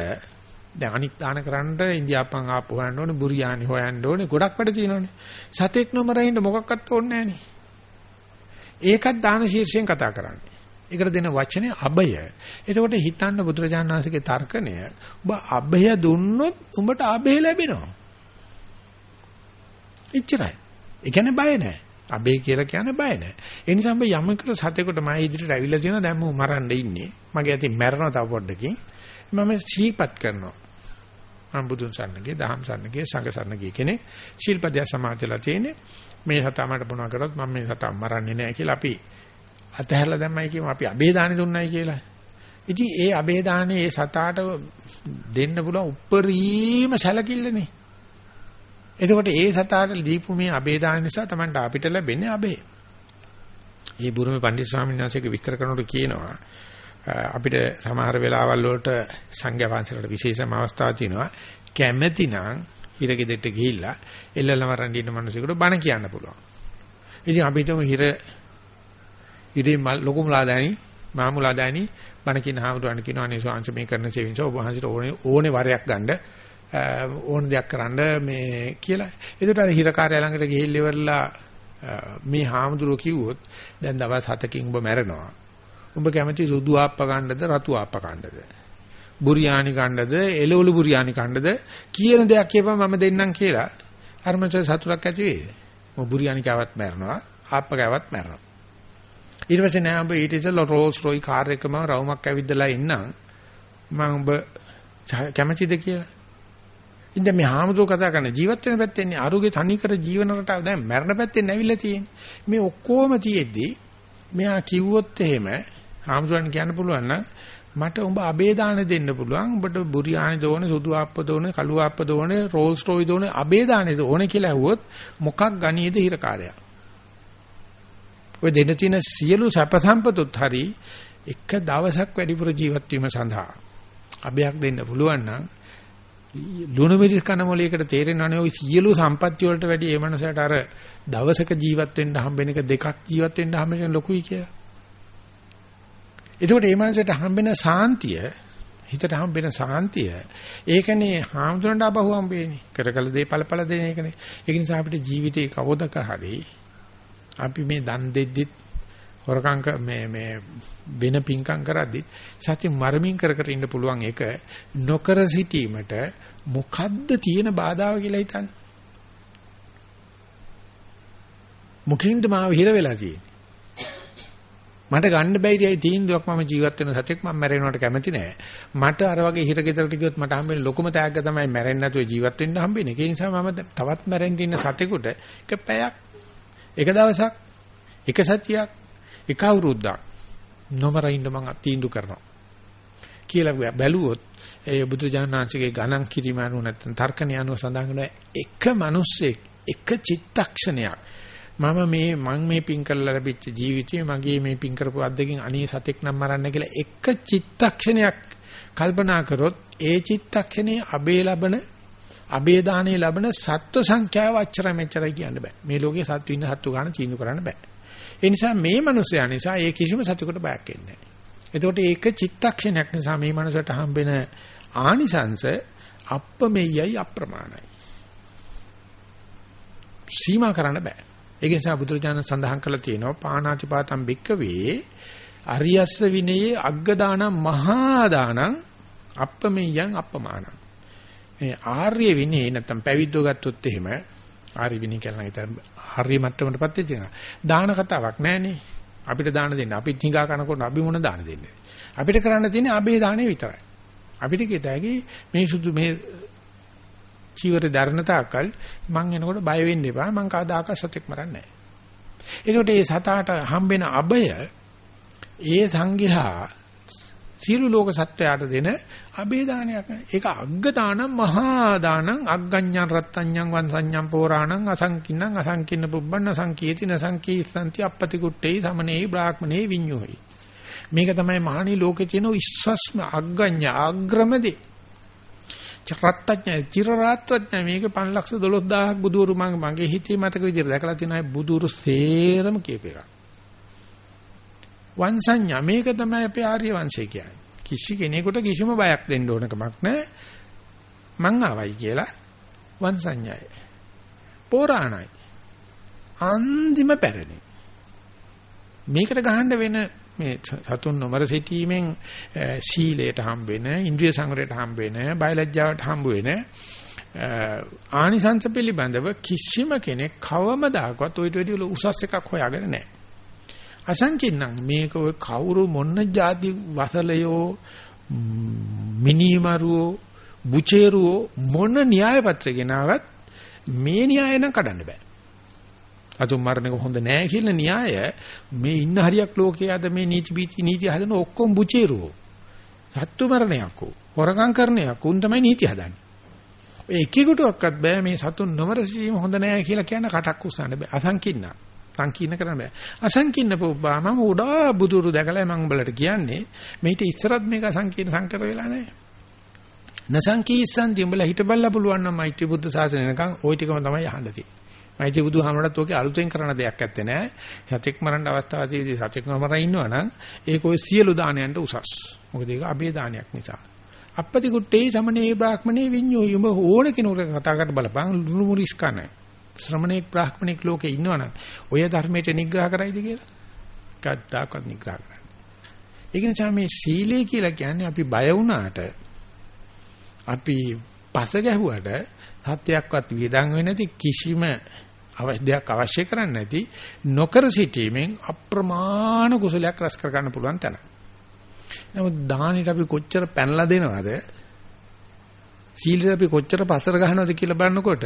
දැන් අනිත් දාන කරන්න ඉන්දියාප්පන් ආප්පු හොයන්න ඕනේ, බුරියානි හොයන්න ඕනේ, ගොඩක් වැඩ තියෙනවානේ. සතෙක් නොමරින්න මොකක්වත් ඕනේ නැහනේ. ඒකත් දාන ශීර්ෂයෙන් කතා කරන්නේ. ඒකට දෙන වචනේ අභය. එතකොට හිතන්න බුදුරජාණන් වහන්සේගේ තර්කණය ඔබ අභය දුන්නොත් උඹට අභය ලැබෙනවා. එච්චරයි. ඒ කියන්නේ බය නැහැ. අබේ කියලා කියන්නේ බය නැහැ. ඒ නිසා ඔබ යමකට සතෙකුට මම ඉදිරියට ඇවිල්ලා තියෙනවා දැන් මම මරන්න ඉන්නේ. මගේ අතින් මැරෙනවා තව පොඩ්ඩකින්. මම සීපත් කරනවා. මම බුදුන් සරණගේ, දහම් සරණගේ, සංඝ සරණගේ කෙනෙක්. ශීල්පදය සමාජලා තියෙන්නේ. මේ සතා මට මොනවා කරත් මම මේ සතා මරන්නේ නැහැ කියලා අපි අතහැරලා දැම්මයි කියමු අපි අබේ දානි දුන්නයි කියලා. ඉතින් ඒ අබේ දානේ ඒ සතාට දෙන්න පුළුවන් උප්පරීම සැලකිල්ලනේ. එතකොට ඒ සතාට දීපු මේ අබේ දාන නිසා Tamanට අපිට ලැබෙන්නේ අබේ. මේ බුරුමේ පණ්ඩිත ස්වාමීන් වහන්සේගේ විස්තර කරනකොට කියනවා අපිට සමහර වෙලාවල් වලට සංඝයා වහන්සේලාට විශේෂම අවස්ථා තියෙනවා කැමැතිනම් හිරගෙදෙට්ට ගිහිල්ලා එල්ලලම රන් ඉන්න මිනිසෙකුට බණ කියන්න පුළුවන්. ඉතින් අපි හිතමු හිර ඉතින් ලොකු මුලාදෑනි මහා මුලාදෑනි බණ කියන හාමුදුරන් කියනවා අනේ ස්වාංශ මේ කරන සේවින්ස ඔබ වහන්සේට ඕනේ ඕනේ වරයක් ගන්න ඕන දෙයක් කරන්න මේ කියලා. ඒකට අර හිරකාරය ළඟට ගිහිල්ලා ඉවරලා මේ හාමුදුරුවෝ කිව්වොත් දැන් දවස් 7කින් ඔබ මැරෙනවා. ඔබ කැමති සුදු ආප්ප කන්නද රතු ආප්ප කන්නද? බුරියානි කන්නද එළවලු බුරියානි කන්නද කියන දෙයක් කියපම මම දෙන්නම් කියලා අරමච සතුටක් ඇති වේද? ඔබ බුරියානි කෑවත් මැරෙනවා ආප්ප කෑවත් මැරෙනවා. ඊට පස්සේ නෑ ඔබ ඊට ඉස්සෙල්ලා රෝල්ස් රොයි කාර් එකම රවුමක් ඇවිදලා ඉන්නම් මම ඔබ කැමතිද කියලා. ඉතින් මේ හාමුදුරුවෝ කතා කරන ජීවත් වෙන පැත්තෙන්නේ අරුගේ තනිකර ජීවන රටාව දැන් මරණ පැත්තෙන් ඇවිල්ලා තියෙන්නේ. මේ ඔක්කොම තියෙද්දි මෙයා කිව්වොත් එහෙම හාමුදුරන් කියන්න පුළුවන් නම් මට උඹ අබේ දාන දෙන්න පුළුවන්. උඹට බුරියානි දෝනේ, සුදු ආප්ප දෝනේ, කළු ආප්ප දෝනේ, රෝල්ස් රොයි දෝනේ අබේ දානේ දෝනේ කියලා ඇහුවොත් මොකක් ගණීද හිරකාරයා? ඔය දෙන තියෙන සියලු සැප සම්පතුත් හරි එක දවසක් වැඩිපුර ජීවත් වීම සඳහා අභයක් දෙන්න පුළුවන් නම් ලුණු මිරිස් කන මොලයකට තේරෙනවනේ ওই සියලු සම්පත්‍ය වලට වැඩි ඒ මනසට අර දවසක ජීවත් වෙන්න හම්බෙන එක දෙකක් ජීවත් වෙන්න හම්බෙන ලොකුයි කියලා. එතකොට මේ මනසට හම්බෙන සාන්තිය හිතට හම්බෙන සාන්තිය ඒකනේ හාමුදුරන්ට අපහු හම්බෙන්නේ. කරකල දේ ඵලඵල දෙන එකනේ. ඒක නිසා අපිට ජීවිතේ කවදක හරි අපි මේ දන් දෙද්දිත් හොරකම් මේ මේ වෙන පිංකම් කරද්දි සත්‍ය මරමින් කර කර ඉන්න පුළුවන් එක නොකර සිටීමට මොකද්ද තියෙන බාධාව කියලා හිතන්නේ. මුකින්ද මාව හිර වෙලා තියෙන්නේ. මට ගන්න බැයිදී තීන්දුවක් මම ජීවත් වෙන සතෙක් මම මැරෙනවට කැමති නෑ. මට අර වගේ හිර ගෙදරට ගියොත් මට හම්බෙන ලොකුම තෑග්ග තමයි මැරෙන්නේ නැතුව ජීවත් වෙන්න හම්බෙන්නේ ඒ නිසා මම තවත් මැරෙන්න ඉන්න සතෙකුට එක පැයක් එක දවසක් එක සතියක් එක අවුරුද්දක්. නොමර ඉන්න මං තීන්දුව කරනවා. කියලා බැලුවොත් ඒ බුදුජානනාංශගේ ගණන් කිරීම අනුව නැත්නම් තර්කණය අනුව සඳහන් කරන එක මිනිස්සෙක් එක චිත්තක්ෂණයක්. මම මේ මං මේ පින් කරලා ලැබිච්ච ජීවිතේ මගේ මේ පින් කරපු අද්දකින් අනී සතෙක් නම් මරන්න කියලා එක චිත්තක්ෂණයක් කල්පනා කරොත් ඒ චිත්තක්ෂණේ අබේ ලබන අබේ දානේ ලබන සත්ව සංඛ්‍යාව අච්චර මෙච්චරයි කියන්න බෑ මේ ලෝකේ සත්තු ඉන්න සත්තු ගන්න තීන්දුව කරන්න බෑ ඒ නිසා මේ මනුස්සයා නිසා ඒ කිසිම සතුටකට බයක් එන්නේ නැහැ. එතකොට ඒක චිත්තක්ෂණයක් නිසා මේ මනුස්සයට හම්බෙන ආනිසංශ අප්පමෙයයි අප්‍රමාණයි. සීමා කරන්න බෑ. ඒක නිසා බුදුරජාණන් සඳහන් කළා තියෙනවා පාණාතිපාතම් භික්කවේ අරියස්ස විනයේ අග්ග දානං මහා දානං අප්පමෙයං අප්පමානං. මේ ආර්ය විනයේ නැත්තම් පැවිද්දෝ ගත්තොත් එහෙම ආර්ය විනය කියලා නම් ඉතින් හරිය මට්ටමකටපත් වෙච්ච එක. දාන කතාවක් නැහනේ. අපිට දාන දෙන්න. අපි හිඟා කනකොට අපි මොන දාන දෙන්නේ? අපිට කරන්න තියෙන්නේ අබේ දානේ විතරයි. අපිට කියතයි මේ සුදු මේ චීවර දරණ තාකල් මං එනකොට බය වෙන්න එපා. මං කවදාක සතෙක් මරන්නේ නැහැ. ඒකට මේ සතාට හම්බෙන අබය ඒ සංඝයා සියලු ලෝක සත්වයාට දෙන අබේ දානයක්. ඒක අග්ග දානං මහා දානං අග්ගඤ්ඤං රත්ත්‍ඤ්ඤං වංසඤ්ඤං පෝරාණං අසංකින්නම් අසංකින්න පුබ්බන්න සංකීති නසංකීස්සන්ති අපපති කුට්ටේ සමනේ බ්‍රාහ්මනේ විඤ්ඤෝහි. මේක තමයි මහණී ලෝකේ තියෙන ඉස්සස්ම අග්ගඤ්ඤ ආග්‍රමදී චරත්ත්‍ඥ චිරරාත්‍රඥ මේක 512000ක් බුදුරු මගේ හිතේ මතක විදිහට දැකලා තියෙනවා බුදුරු සේරම කියප එක. වංශඤ්ඤ මේක තමයි අපේ ආර්ය වංශය කියන්නේ. කිසි කෙනෙකුට කිසිම බයක් දෙන්න ඕන කමක් නැහැ. මං ආවයි කියලා වංශඤ්ඤයි. පෝරාණයි. අන්තිම පැරණි. මේකට ගහන්න වෙන මේ සතුන් නොමර සිටීමෙන් සීලයට හම්බ වෙන, ඉන්ද්‍රිය සංවරයට හම්බ වෙන, බයලජ්ජාවට හම්බ වෙන ආනිසංස පිළිබඳව කිසිම කෙනෙක් කවමදාකවත් ඔයිට වැඩි උසස් එකක් හොයාගෙන නැහැ. අසංකින්නම් මේක ඔය කවුරු මොන්න જાති වසලයෝ මිනිමරුවෝ බුචේරුවෝ මොන න්‍යාය පත්‍රගෙනාවත් මේ න්‍යාය නම් කඩන්න බෑ. අතුම් මරණක හොඳ නෑ කියන න්‍යාය මේ ඉන්න හරියක් ලෝකයේ අද මේ නීති බීති නීති හදන ඔක්කොම බුචේරුවෝ. සත්තු මරණයක් උ හොරකම් කරනයක් උන් තමයි නීති හදන්නේ. ඔය එකෙකුටවත් බෑ මේ සතුන් නොමර සිටීම හොඳ නෑ කියලා කියන කටක් උස්සන්න බෑ. අසංකින්න. සංකීර්ණ කරන්න බෑ. අසංකීර්ණ පොබ්බා මම උඩා බුදුරු දැකලා මම උඹලට කියන්නේ මේිට ඉස්සරත් මේක අසංකීර්ණ සංකර වෙලා නැහැ. නසංකීස්සන්ති උඹලා හිටබල්ලා පුළුවන් නම් මෛත්‍රී බුද්ධ ශාසනය නිකන් ওই ටිකම තමයි අහන්න තියෙන්නේ. මෛත්‍රී බුදුහාමරටත් ඔකේ අලුතෙන් කරන දෙයක් ඇත්තේ නැහැ. සතෙක් මරන්න අවස්ථාවේදී සතෙක් මරලා ඉන්නවා නම් ඒක ඔය සියලු දානයන්ට උසස්. මොකද ඒක අබේ දානයක් නිසා. අපපති කුට්ටේ සමනේ බ්‍රාහ්මණේ විඤ්ඤෝ උඹ ඕන කෙනෙකුට කතා කරලා බලපන් ලුණු මුරිස් කන්නේ. ශ්‍රමණේක් බ්‍රාහ්මණෙක් ලෝකේ ඉන්නවනම් ඔය ධර්මයට නිග්‍රහ කරයිද කියලා? කද්දාකවත් නිග්‍රහ කරන්නේ. ඒක නිසා මේ සීලය කියලා කියන්නේ අපි බය වුණාට අපි පස ගැහුවට සත්‍යයක්වත් වියදම් වෙන්නේ නැති කිසිම අවශ්‍ය දෙයක් අවශ්‍ය කරන්නේ නැති නොකර සිටීමෙන් අප්‍රමාණ කුසලයක් රැස් කර ගන්න පුළුවන් තැන. නමුත් දානෙට අපි කොච්චර පැනලා දෙනවද? සීලෙට අපි කොච්චර පසර ගහනවද කියලා බලනකොට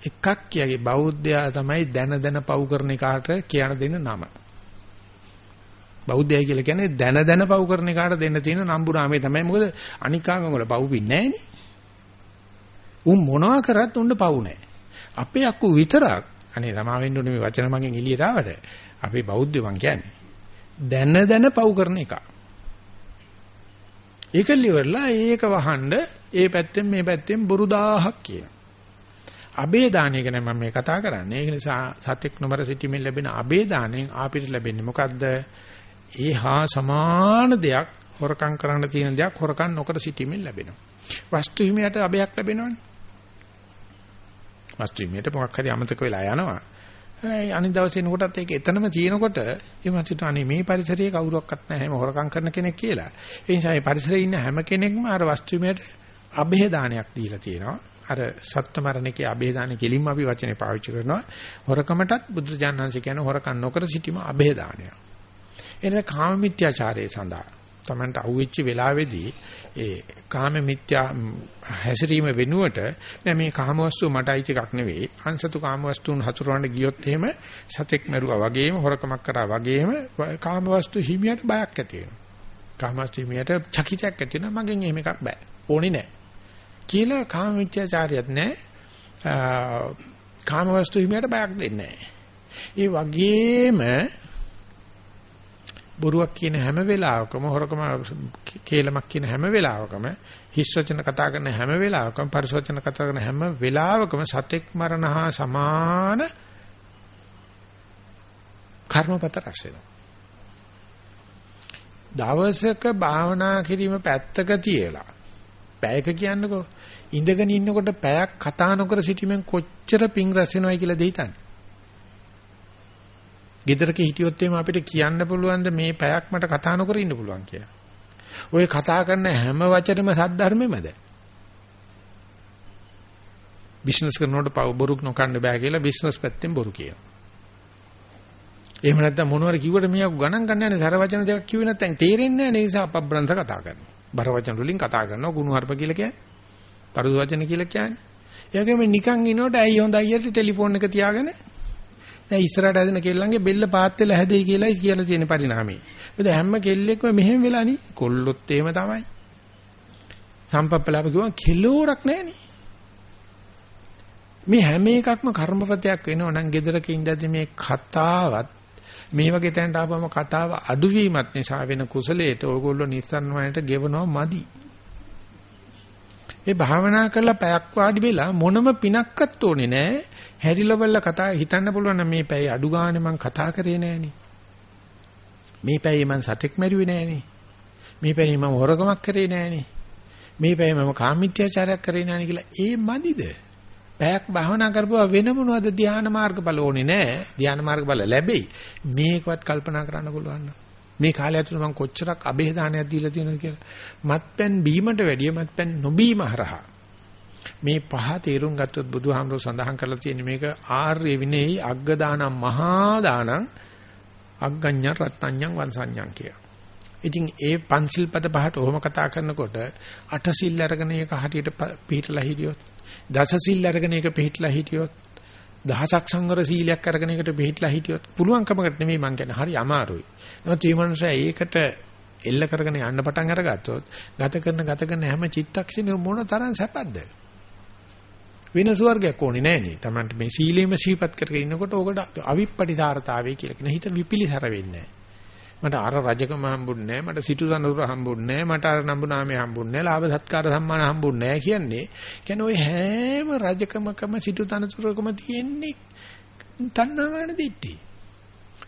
එකක් කියගේ බෞද්ධයා තමයි දැන දැන පව් කරන එකාට කියන දෙන නම. බෞද්ධයයි කියලා කියන්නේ දැන දැන පව් කරන එකාට දෙන්න තියෙන නම්බු නාමය තමයි. මොකද අනිකාගම් වල පව් පින්නේ නැහනේ. උන් මොනවා කරත් උන්න පව් නැහැ. අපේ අක්කු විතරක් අනේ තමා වෙන්න ඕනේ මේ වචන මගෙන් එළියට ආවට අපේ බෞද්ධ මං කියන්නේ. දැන දැන පව් කරන එක. ඒක liverලා ඒක වහන්න ඒ පැත්තෙන් මේ පැත්තෙන් බොරු දහහක් කියනවා. අබේ දානය ගැන මම මේ කතා කරන්නේ. ඒ නිසා සත්‍යක් නොමර සිටීමෙන් ලැබෙන අබේ දාණයෙන් ආපිට ලැබෙන්නේ මොකද්ද? ඒ හා සමාන දෙයක් හොරකම් කරන්න තියෙන දෙයක් හොරකම් නොකර සිටීමෙන් ලැබෙනවා. වස්තු හිමියට අබයක් ලැබෙනවනේ. වස්තු හිමියට මොකක් හරි අමතක වෙලා යනවා. ඒ අනිත් දවසේ එනකොටත් ඒක එතනම තියෙනකොට එමන්සිට අනේ මේ පරිසරයේ කවුරක්වත් නැහැ හැම හොරකම් කරන කෙනෙක් කියලා. ඒ නිසා මේ පරිසරයේ ඉන්න හැම කෙනෙක්ම අර වස්තු හිමියට අබේ දානයක් දීලා තියෙනවා. අර සත්ත්ව මරණකේ අබේදාන කෙලින්ම අපි වචනේ පාවිච්චි කරනවා. හොරකමටත් බුදුරජාණන්සේ කියන හොරකම් නොකර සිටීම අබේදානය. එන කාම මිත්‍යාචාරයේ සඳහා තමන්ට අහුවෙච්ච වෙලාවේදී ඒ කාම මිත්‍යා හැසිරීම වෙනුවට නෑ මේ කාම වස්තුව මට අයිති එකක් නෙවෙයි. අන්සතු කාම වස්තුන් හසුරවන්න ගියොත් එහෙම සතෙක් මරුවා වගේම හොරකමක් කරා වගේම කාම වස්තු හිමියට බයක් ඇති වෙනවා. කාම වස්තු හිමියට චකිතයක් ඇති වෙනවා. මගෙන් එහෙම එකක් බෑ. ඕනේ නෑ. කියලා කාම මිත්‍යාචාරයත් නැහැ. කාම වස්තු හිමියට බයක් දෙන්නේ ඒ වගේම බොරුවක් කියන හැම වෙලාවකම හොරකම කේලමක් කියන හැම වෙලාවකම හිස් වචන කතා කරන හැම වෙලාවකම පරිස වචන කතා කරන හැම වෙලාවකම සතෙක් මරණ හා සමාන කර්මපත රැස් වෙනවා. දවසක භාවනා කිරීම පැත්තක තියලා පැයක කියන්නකෝ ඉඳගෙන ඉන්නකොට පැයක් කතා නොකර සිටීමෙන් කොච්චර පිං රැස් වෙනවයි කියලා දෙයිතන්නේ. ගෙදරක හිටියොත් එimhe අපිට කියන්න පුළුවන් මේ පැයක් මට කතා නොකර ඉන්න පුළුවන් කියලා. ඔය කතා කරන හැම වචනෙම සද්ධර්මෙමද? බිස්නස් කරනකොට බොරු නොකන්න බෑ කියලා බිස්නස් පැත්තෙන් බොරු කියනවා. එහෙම නැත්නම් මොනවාරි කිව්වට මියා ගණන් ගන්න නැහැ සර වචන දෙකක් කිව්වේ නැත්නම් තේරෙන්නේ නැහැ ඒ නිසා අපබ්‍රන්ථ කතා කරනවා. බර වචන වලින් කතා කරනවා ගුණ හර්ප කියලා කියන්නේ. පරුදු වචන කියලා කියන්නේ. ඒ වගේම නිකන් ඉනකොට ඇයි හොඳ අයියට ටෙලිෆෝන් එක තියාගෙන දැන් ඉස්සරහට හැදෙන කෙල්ලන්ගේ බෙල්ල පාත් වෙලා හැදෙයි කියලායි කියලා තියෙන පරිණාමය. මොකද හැම කෙල්ලෙක්ම මෙහෙම වෙලානේ. කොල්ලොත් එහෙම තමයි. සම්පප්පලාප කිව්වම කිලෝරක් නැහනේ. මේ හැම එකක්ම කර්මපතයක් වෙනව නම් gedaraක ඉඳද්දි මේ කතාවත් මේ වගේ තැනට ආවම කතාව අඩුවීමත් නිසා වෙන කුසලයට ඕගොල්ලෝ නිස්සන්න වලට ගෙවනවා මදි. ඒ භාවනා කරලා පැයක් වාඩි වෙලා මොනම පිනක්වත් ඕනේ නැහැ. හැරිලා බලලා කතා හිතන්න පුළුවන් නම් මේ පැය අඩු ගානේ මං කතා කරේ නෑනේ. මේ පැයේ මං සතෙක් මැරුවේ නෑනේ. මේ පැයේ මම හොරකමක් කරේ නෑනේ. මේ පැයේ මම කාමීත්‍යාචාරයක් කරේ නෑනේ කියලා ඒ මදිද? පැයක් භාවනා කරපුවා වෙන මොනවද ධානා මාර්ගඵල ඕනේ නෑ. ධානා මාර්ගඵල ලැබෙයි. මේකවත් කල්පනා කරන්න පුළුවන් නේද? මේ කාලය ඇතුළත මම කොච්චරක් અભේදානයක් දීලා තියෙනවද කියලා. මත්පැන් බීමට වැඩිය මත්පැන් නොබීම හරහා මේ පහ තේරුම් ගත්තොත් බුදුහාමරෝ සඳහන් කරලා තියෙන මේක ආර්ය විනේයි අග්ග දානම් මහා දානම් අග්ගඤ්ඤ රත්ත්‍ඤ්ඤං වංසඤ්ඤං කිය. ඉතින් ඒ පන්සිල් පද පහට ඔහොම කතා කරනකොට අට සිල් අරගෙන ඒක හරියට පිළිහිටලා හිටියොත් දස සිල් අරගෙන ඒක පිළිහිටලා හිටියොත් දහසක් සංවර සීලයක් අරගෙන ඒකට පිළිහිටලා හිටියොත් පුළුවන්කමකට නෙමෙයි මං කියන්නේ හරි අමාරුයි. නමුත් මේ මනුස්සයා ඒකට එල්ල කරගෙන යන්න පටන් අරගත්තොත් ගත කරන ගත කරන හැම චිත්තක්ෂණය මොන තරම් සැපද? වෙන ස්වර්ගයක් ඕනේ නෑනේ. Tamanට මේ සීලේම සීපත් කරගෙන ඉන්නකොට ඕකට අවිප්පටිසාරතාවය කියලා කියන හිත විපිලිසර වෙන්නේ මට අර රජකම හම්බුන්නේ නැහැ මට සිටු සනරුර හම්බුන්නේ නැහැ මට අර නම්බුනාමේ හම්බුන්නේ නැහැ ලාභ සත්කාර සම්මාන හම්බුන්නේ නැහැ කියන්නේ කියන්නේ ওই හැම රජකමකම සිටු තනතුරකම තියෙන්නේ තණ්හාවන දිට්ටි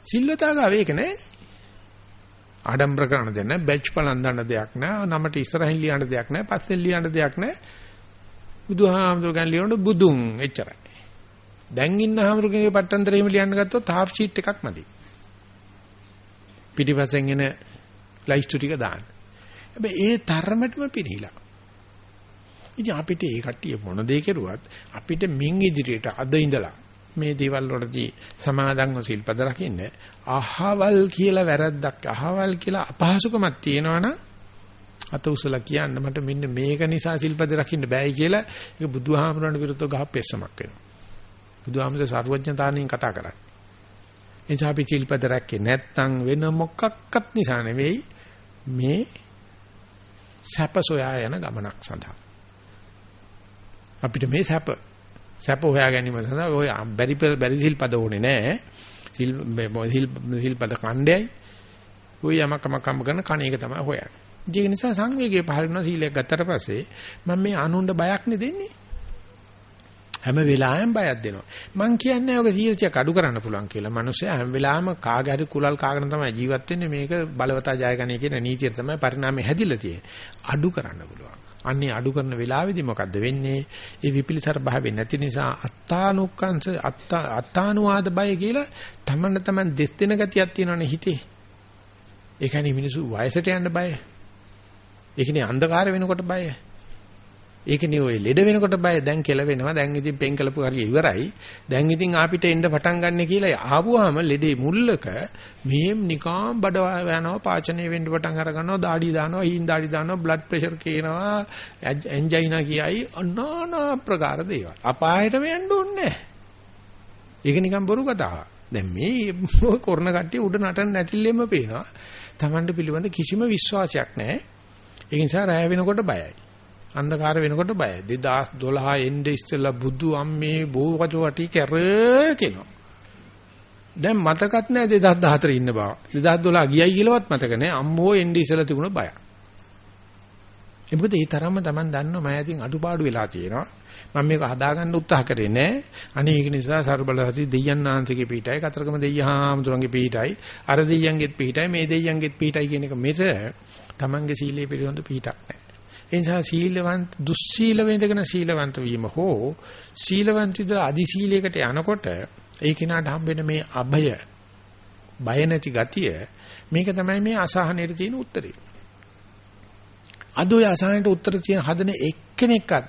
සිල්වතාගාව ඒක නෑ ආඩම්බර කරන දෙයක් නෑ බැච් පලන් දාන්න දෙයක් නෑ නමට ඉස්සරහින් ලියන්න දෙයක් නෑ පස්සෙන් ලියන්න දෙයක් නෑ බුදුහාමුදුර ගැන ලියනකොට බුදුන් එච්චරයි. දැන් ඉන්න හාමුදුරගේ පට්ටන්තරේම ලියන්න ගත්තොත් හාෆ් ෂීට් එකක් මදි. පිටිපස්සෙන් එන ලයිස්ට් ටික දාන්න. හැබැයි ඒ තරමටම පිළිහිලා. ඉතින් අපිට ඒ කට්ටිය මොන දේ කෙරුවත් අපිට මින් ඉදිරියට අද ඉඳලා මේ දේවල් වලදී සමාදන්ව සිල්පද රකින්න අහවල් කියලා වැරද්දක් අහවල් කියලා අපහසුකමක් තියෙනවනම් අත උසලා කියන්න මට මෙන්න මේක නිසා සිල්පද රකින්න බෑයි කියලා ඒක බුදුහාමුදුරන්ට විරුද්ධව ගහපෙස්සමක් වෙනවා. බුදුහාමුදුර සර්වඥතාණින් කතා කරන්නේ. එනිසා අපි සිල්පද රැක්කේ නැත්නම් වෙන මොකක්වත් නිසා නෙවෙයි මේ සැප සොයා යන ගමනක් සඳහා. අපිට මේ සැප සැප හොයා ගැනීම සඳහා ඔය බැරි බැරි සිල්පද ඕනේ නෑ. සිල් සිල්පද කණ්ඩයයි ඔය යමකම කම්ම කරන කණ එක තමයි හොයන්නේ. ඒක නිසා සංවේගය පහළ වෙනවා සීලයක් ගත්තට පස්සේ මම මේ අනුණ්ඩ බයක් නේ දෙන්නේ. හැම වෙලාවෙම බයක් දෙනවා. මං කියන්නේ ඔක සීලයක් අඩු කරන්න පුළුවන් කියලා. මිනිස්සයා හැම වෙලාවෙම කාගේ හරි කුලල් කාගෙන තමයි ජීවත් වෙන්නේ. මේක බලවතා ජයගනී කියන නීතිය තමයි පරිණාමය හැදිලා තියෙන්නේ. අඩු කරන්න පුළුවන්. අන්නේ අඩු කරන වෙලාවේදී මොකද්ද වෙන්නේ? ඒ විපිලිසර භාවය නැති නිසා අත්තානුක්කංශ අත්තානුවාද බය කියලා තමන්න තමන් දෙස් දෙන ගතියක් තියෙනවනේ හිතේ. ඒ කියන්නේ මිනිස්සු වයසට යන්න බයයි. ඒකනේ අන්ධකාර වෙනකොට බය. ඒකනේ ඔය ලෙඩ වෙනකොට බය දැන් කෙල වෙනවා. දැන් ඉතින් පෙන් කළපු හරිය ඉවරයි. දැන් ඉතින් ආපිට එන්න පටන් ගන්න කියලා ආවුවාම ලෙඩේ මුල්ලක මෙහෙම නිකාම් බඩ යනවා පාචනය වෙන්න පටන් අර ගන්නවා. දාඩි දානවා, හීන් දාඩි දානවා, බ්ලඩ් ප්‍රෙෂර් කියනවා, එන්ජයිනා කියයි අනානා ප්‍රකාර දේවල්. අපායටම යන්න ඕනේ ඒක නිකන් බොරු කතාවක්. දැන් මේ කොරණ කට්ටිය උඩ නටන නැටිල්ලෙම පේනවා. Tamanට පිළිබඳ කිසිම විශ්වාසයක් නැහැ. ඒ නිසා රැය වෙනකොට බයයි. අන්ධකාර වෙනකොට බයයි. 2012 එnde ඉස්සෙල්ලා බුදු අම්මේ බෝවච වටි කැරකෙනවා. දැන් මතකත් නැහැ 2014 ඉන්න බව. 2012 ගියයි කියලාවත් මතක නැහැ. අම්මෝ එnde ඉස්සෙල්ලා තිබුණ බය. ඒ මොකද ඒ තරම්ම Taman දන්නවා මම ඇතින් අඩුපාඩු වෙලා තියෙනවා. මම මේක හදාගන්න උත්සාහ කරේ නෑ. අනේ ඒක නිසා ਸਰබලසති දෙයයන් ආන්තිකේ පිටයි, කතරගම දෙයහාමුදුරන්ගේ පිටයි, අර දෙයයන්ගෙත් පිටයි, මේ දෙයයන්ගෙත් පිටයි කියන එක මෙත තමන්ගේ සීලය පිළිබඳ පිටක් නැහැ. ඒ නිසා සීලවන්ත දුස්සීල වේදගෙන සීලවන්ත වීම හෝ සීලවන්ත විතර අදි සීලයකට යනකොට ඒ කිනාට හම්බෙන මේ අභය බය නැති ගතිය මේක තමයි මේ අසහනෙට තියෙන උත්තරේ. අද ඔය අසහනෙට උත්තර තියෙන හදන එක්කෙනෙක්වත්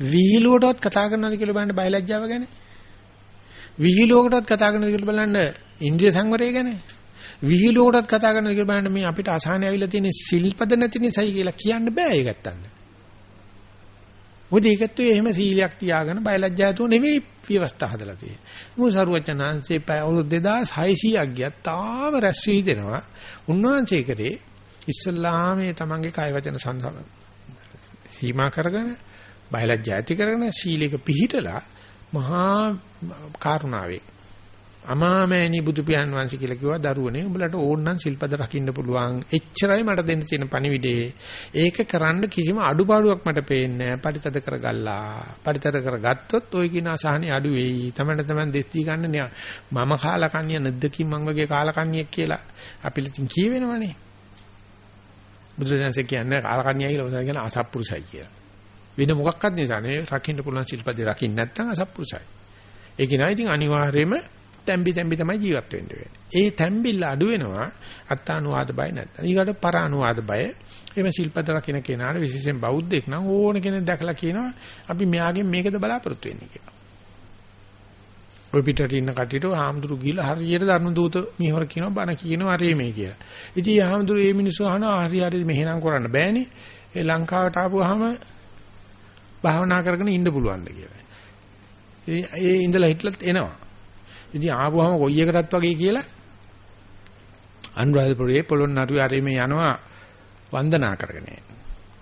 විහිළුවටවත් කතා කරනවද කියලා බලන්න බයලජ්ජාව ගැන. විහිළුවකටවත් කතා කරනවද කියලා බලන්න ඉන්ද්‍රිය සංවරය ගැන. විහිළුවකටවත් කතා කරනවද කියලා බලන්න මේ අපිට අසහනෙ ඇවිල්ලා තියෙන සිල්පද නැති නිසායි කියලා කියන්න බෑ ඒක ගත්තන්න. මොකද ඒකත් එහෙම සීලයක් තියාගෙන බයලජ්ජාතුව නෙවෙයි ව්‍යවස්ථා හදලා තියෙන්නේ. මොකද සරුවචනාංශේ පැය අවුරුදු 2600ක් ගියා තාම රැස් වී දෙනවා. උන්වහන්සේ කරේ ඉස්ලාමයේ තමන්ගේ කාය වචන සංසම සීමා කරගෙන බයලජ්ජා ඇති කරගෙන සීලයක පිහිටලා මහා කරුණාවේ අමාමෑණි බුදු පියාණන් වහන්සේ කියලා කිව්වා දරුවනේ උඹලට ඕනනම් සිල්පද රකින්න පුළුවන්. එච්චරයි මට දෙන්න තියෙන පණිවිඩේ. ඒක කරන්න කිසිම අඩුපාඩුවක් මට පේන්නේ නැහැ. පරිතද කරගල්ලා. පරිතද කරගත්තොත් ওই කියන අසහනෙ අඩු වෙයි. තමයි තමයි දෙස් දී ගන්න මම කාලකන්‍ය නැද්දකින් මං වගේ කාලකන්‍යෙක් කියලා. අපිට කියවෙනවනේ. බුදුරජාණන්සේ කියන්නේ කාලකන්‍යයි කියලා උදා කියන අසත්පුරුසයි කියලා. වෙන මොකක්වත් නිසා නේ රකින්න පුළුවන් සිල්පදේ රකින්න නැත්නම් අසත්පුරුසයි ඒක නයි ඉතින් අනිවාර්යයෙන්ම තැම්බි තැම්බි තමයි ජීවත් වෙන්න වෙන්නේ. ඒ තැම්බිල්ල අඩු වෙනවා අත්තානුවාද බය නැත්නම්. ඊකට පරානුවාද බය. එimhe ශිල්පද රකින්න කෙනාට විශේෂයෙන් බෞද්ධෙක් නම් ඕන කෙනෙක් දැකලා කියනවා අපි මෙයාගෙන් මේකද බලාපොරොත්තු වෙන්නේ කියලා. ඔය පිටට ඉන්න කටියට හාමුදුරු ගිහලා හරියට ධර්ම දූත මිහවර කියනවා බණ කියනවා හරිය මේ කියලා. ඉතින් හාමුදුරු මේ මිනිස්සු අහනවා හරි හරි මෙහෙනම් කරන්න බෑනේ. ඒ ලංකාවට ආපුවාම භාවනා කරගෙන ඉන්න පුළුවන්ද කියලා. ඒ ඉඳලා හිටලත් එනවා. ඉතින් ආපුවම කොයි එකටත් වගේ කියලා අනුරාධපුරයේ පොළොන්නරුවේ අරේ මේ යනවා වන්දනා කරගෙන.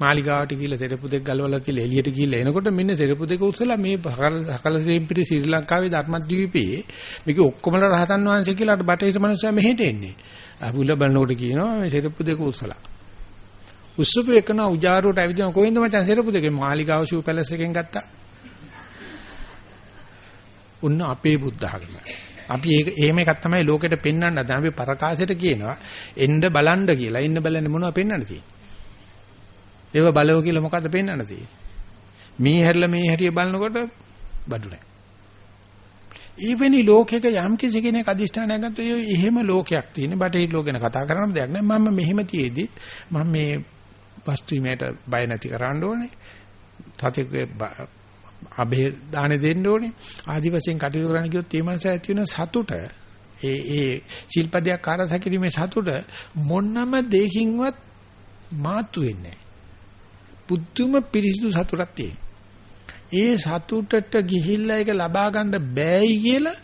මාලිගාවට ගිහිල්ලා සෙරපු දෙක ගලවලා තියලා එළියට ගිහිල්ලා එනකොට මෙන්න සෙරපු දෙක උස්සලා මේ සකල සෙම්පිරි ශ්‍රී ලංකාවේ ධර්මද්වීපයේ මේක ඔක්කොමල රහතන් වහන්සේ කියලා අර බටේට මනුස්සයා මෙහෙට එන්නේ. අහුල බලනකොට කියනවා මේ සෙරපු දෙක උස්සලා. උස්සපු එකන උජාරුවට ඇවිදින කොහෙන්ද මචං සෙරපු දෙකේ මාලිගාව ෂූ පැලස් එකෙන් ගත්තා. උන්න අපේ බුද්ධ ආගම. අපි ඒක එහෙම එකක් තමයි ලෝකෙට පෙන්වන්න හදන. අපි පරකාසයට කියනවා එන්න බලන්න කියලා. එන්න බලන්නේ මොනවද පෙන්වන්න තියෙන්නේ? ඒව බලව කියලා මොකද්ද පෙන්වන්න තියෙන්නේ? මේ හැරිලා මේ හැටිය බලනකොට බඩු නැහැ. ඊවෙනි ලෝකයක යම් කිසි කෙනෙක් අදිෂ්ඨානයක් ගත්තොත් ඒ එහෙම ලෝකයක් තියෙන බටහිර ලෝක ගැන කතා කරන්න දෙයක් නෑ මම මෙහෙම තියේදි මම මේ වස්තු විමයට බය නැති කරන්න ඕනේ සතෙකුගේ අබේ දාන දෙන්න ඕනේ. ආදි වශයෙන් කටයුතු කරන්න ගියොත් ඒ මනස ඇති වෙන සතුට ඒ ඒ ශිල්පදයක් ආරස කිරීමේ සතුට මොන්නම දෙකින්වත් මාතු වෙන්නේ පුදුම පිරිසිදු සතුටක් තියෙන. ඒ සතුටට ගිහිල්ලා ඒක ලබා ගන්න බෑයි කියලා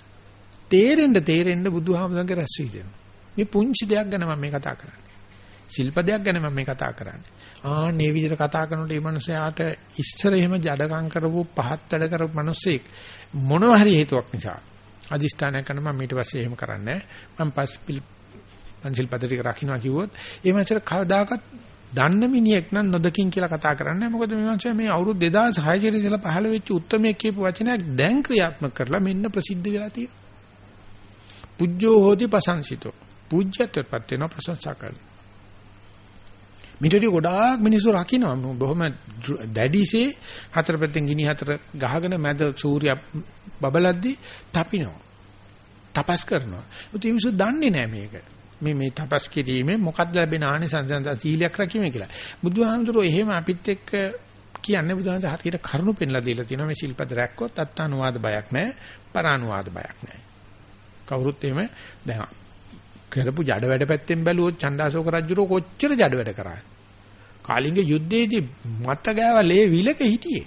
තේරෙන්න තේරෙන්න බුදුහාමුදුරන්ගේ රැස් වී දෙනවා. මේ පුංචි දෙයක් ගැන මම මේ කතා කරන්නේ. ශිල්පදයක් ගැන මම මේ කතා කරන්නේ. ආන්නේ විදිහට කතා කරනකොට මේ මනුස්සයාට ඉස්සර එහෙම ජඩකම් කරපු පහත් වැඩ කරපු මිනිස්සෙක් මොනවා හරි හේතුවක් නිසා අදිෂ්ඨානය කරන මම ඊට පස්සේ එහෙම කරන්නේ මම පස් පන්සිල් පදරික රකින්නවා කිව්වොත් ඒ මනුස්සයාට කවදාකවත් දන්න මිනිහෙක් නම් නොදකින් කියලා කතා කරන්නේ මොකද මේ මනුස්සයා මේ අවුරුදු 2006 දී ඉඳලා පහළ වෙච්ච උත්තරමයක් කියපු වචනයක් දැන් ක්‍රියාත්මක කරලා මෙන්න ප්‍රසිද්ධ වෙලා තියෙනවා. පුජ්ජෝ හෝති පසංසිතෝ. පූජ්‍යත්වයට වෙන ප්‍රශංසා කරනවා මිටටි ගොඩාක් මිනිස්සු රකින්නවා. බොහොම දැඩිසේ හතර පැත්තෙන් ගිනි හතර ගහගෙන මැද සූර්ය බබලද්දි තපිනවා. තපස් කරනවා. ඒ මිනිස්සු දන්නේ නැහැ මේක. මේ මේ තපස් කිරීමේ මොකක්ද ලැබෙන ආනිසංසන්ත සීලයක් රැකීමේ කියලා. බුදුහාමුදුරුවෝ එහෙම අපිත් එක්ක කියන්නේ බුදුහාමුදුරුවෝ හරියට කරුණු පෙන්ලා දීලා තියෙනවා මේ ශිල්පද රැක්කොත් අත්තානුවාද බයක් නැහැ පරානුවාද බයක් නැහැ කවුරුත් එහෙම දැන් කරපු ජඩ වැඩ පැත්තෙන් බැලුවොත් චණ්ඩාසෝක රජුරෝ කොච්චර ජඩ වැඩ කරාද? කාලිංග යුද්ධයේදී මත ගෑවලේ විලක හිටියේ.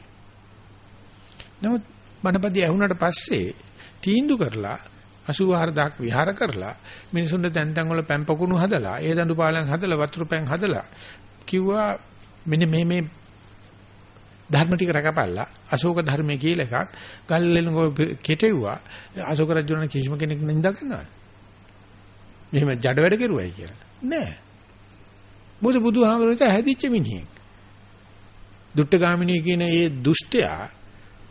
නමුත් බණපදී ඇහුණට පස්සේ තීන්දු කරලා 84000ක් විහාර කරලා මිනිසුන්ට තැන් තැන් වල පැම්පකුණු හදලා ඒ දඬු පාලන් හදලා වතුරු පැන් හදලා කිව්වා මෙන්න මේ මේ ධර්ම ටික රැකපල්ලා අශෝක ධර්මයේ කියලා එකක් ගල්ලෙලඟ කෙටෙව්වා අශෝක රජුණන් කිසිම කෙනෙක් නින්දා කරනවා මෙහෙම ජඩ වැඩ කෙරුවයි කියලා. නෑ. මොකද බුදුහාමරට හැදිච්ච මිනිහෙක්. දුට්ටගාමිනී කියන ඒ දුෂ්ටයා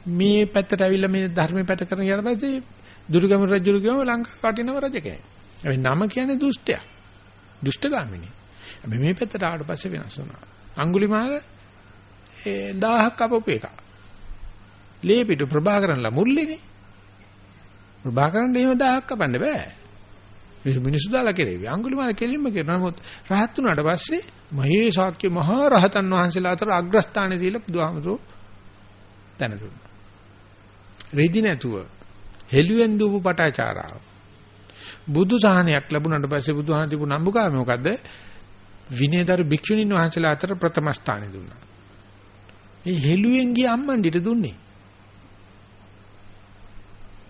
මේ පැත්තට ඇවිල්ලා මේ ධර්මයේ පැත කරන ඊට පස්සේ දුර්ගම රජුරු කියවම ලංකාවට වටිනව රජ කෙනෙක්. ඒ නම කියන්නේ දුෂ්ටයා. දුෂ්ටගාමිනී. හැබැයි මේ පැත්තට ආවට පස්සේ වෙනස් වුණා. අඟුලිමාල ඒ 1000ක් අපපු එක. ලේපිට ප්‍රභාකරන්ලා මුල්ලේනේ. ප්‍රභාකරන් එහෙම 1000ක් කපන්න බෑ. මිනිස්සු දාලා කෙරෙවි. අඟුලිමාල කෙලින්ම කරනවා. නමුත් රහත් වුණාට පස්සේ මහේ ශාක්‍ය මහා රහතන් වහන්සේලා අතර අග්‍රස්ථානයේ දීලා බුදුහාමුදුරෝ දැන දුන්නා. රෙදි නැතුව හෙළුවෙන් දූපු පටාචාරාව. බුදු සහනයක් ලැබුණාට පස්සේ බුදුහාම තිබුණ නම්බුකාම මොකද්ද? විනයදර භික්ෂුණීන් වහන්සේලා අතර ප්‍රථම ස්ථානෙ දුන්නා. මේ හෙළුවෙන් ගිය අම්මන්ඩිට දුන්නේ.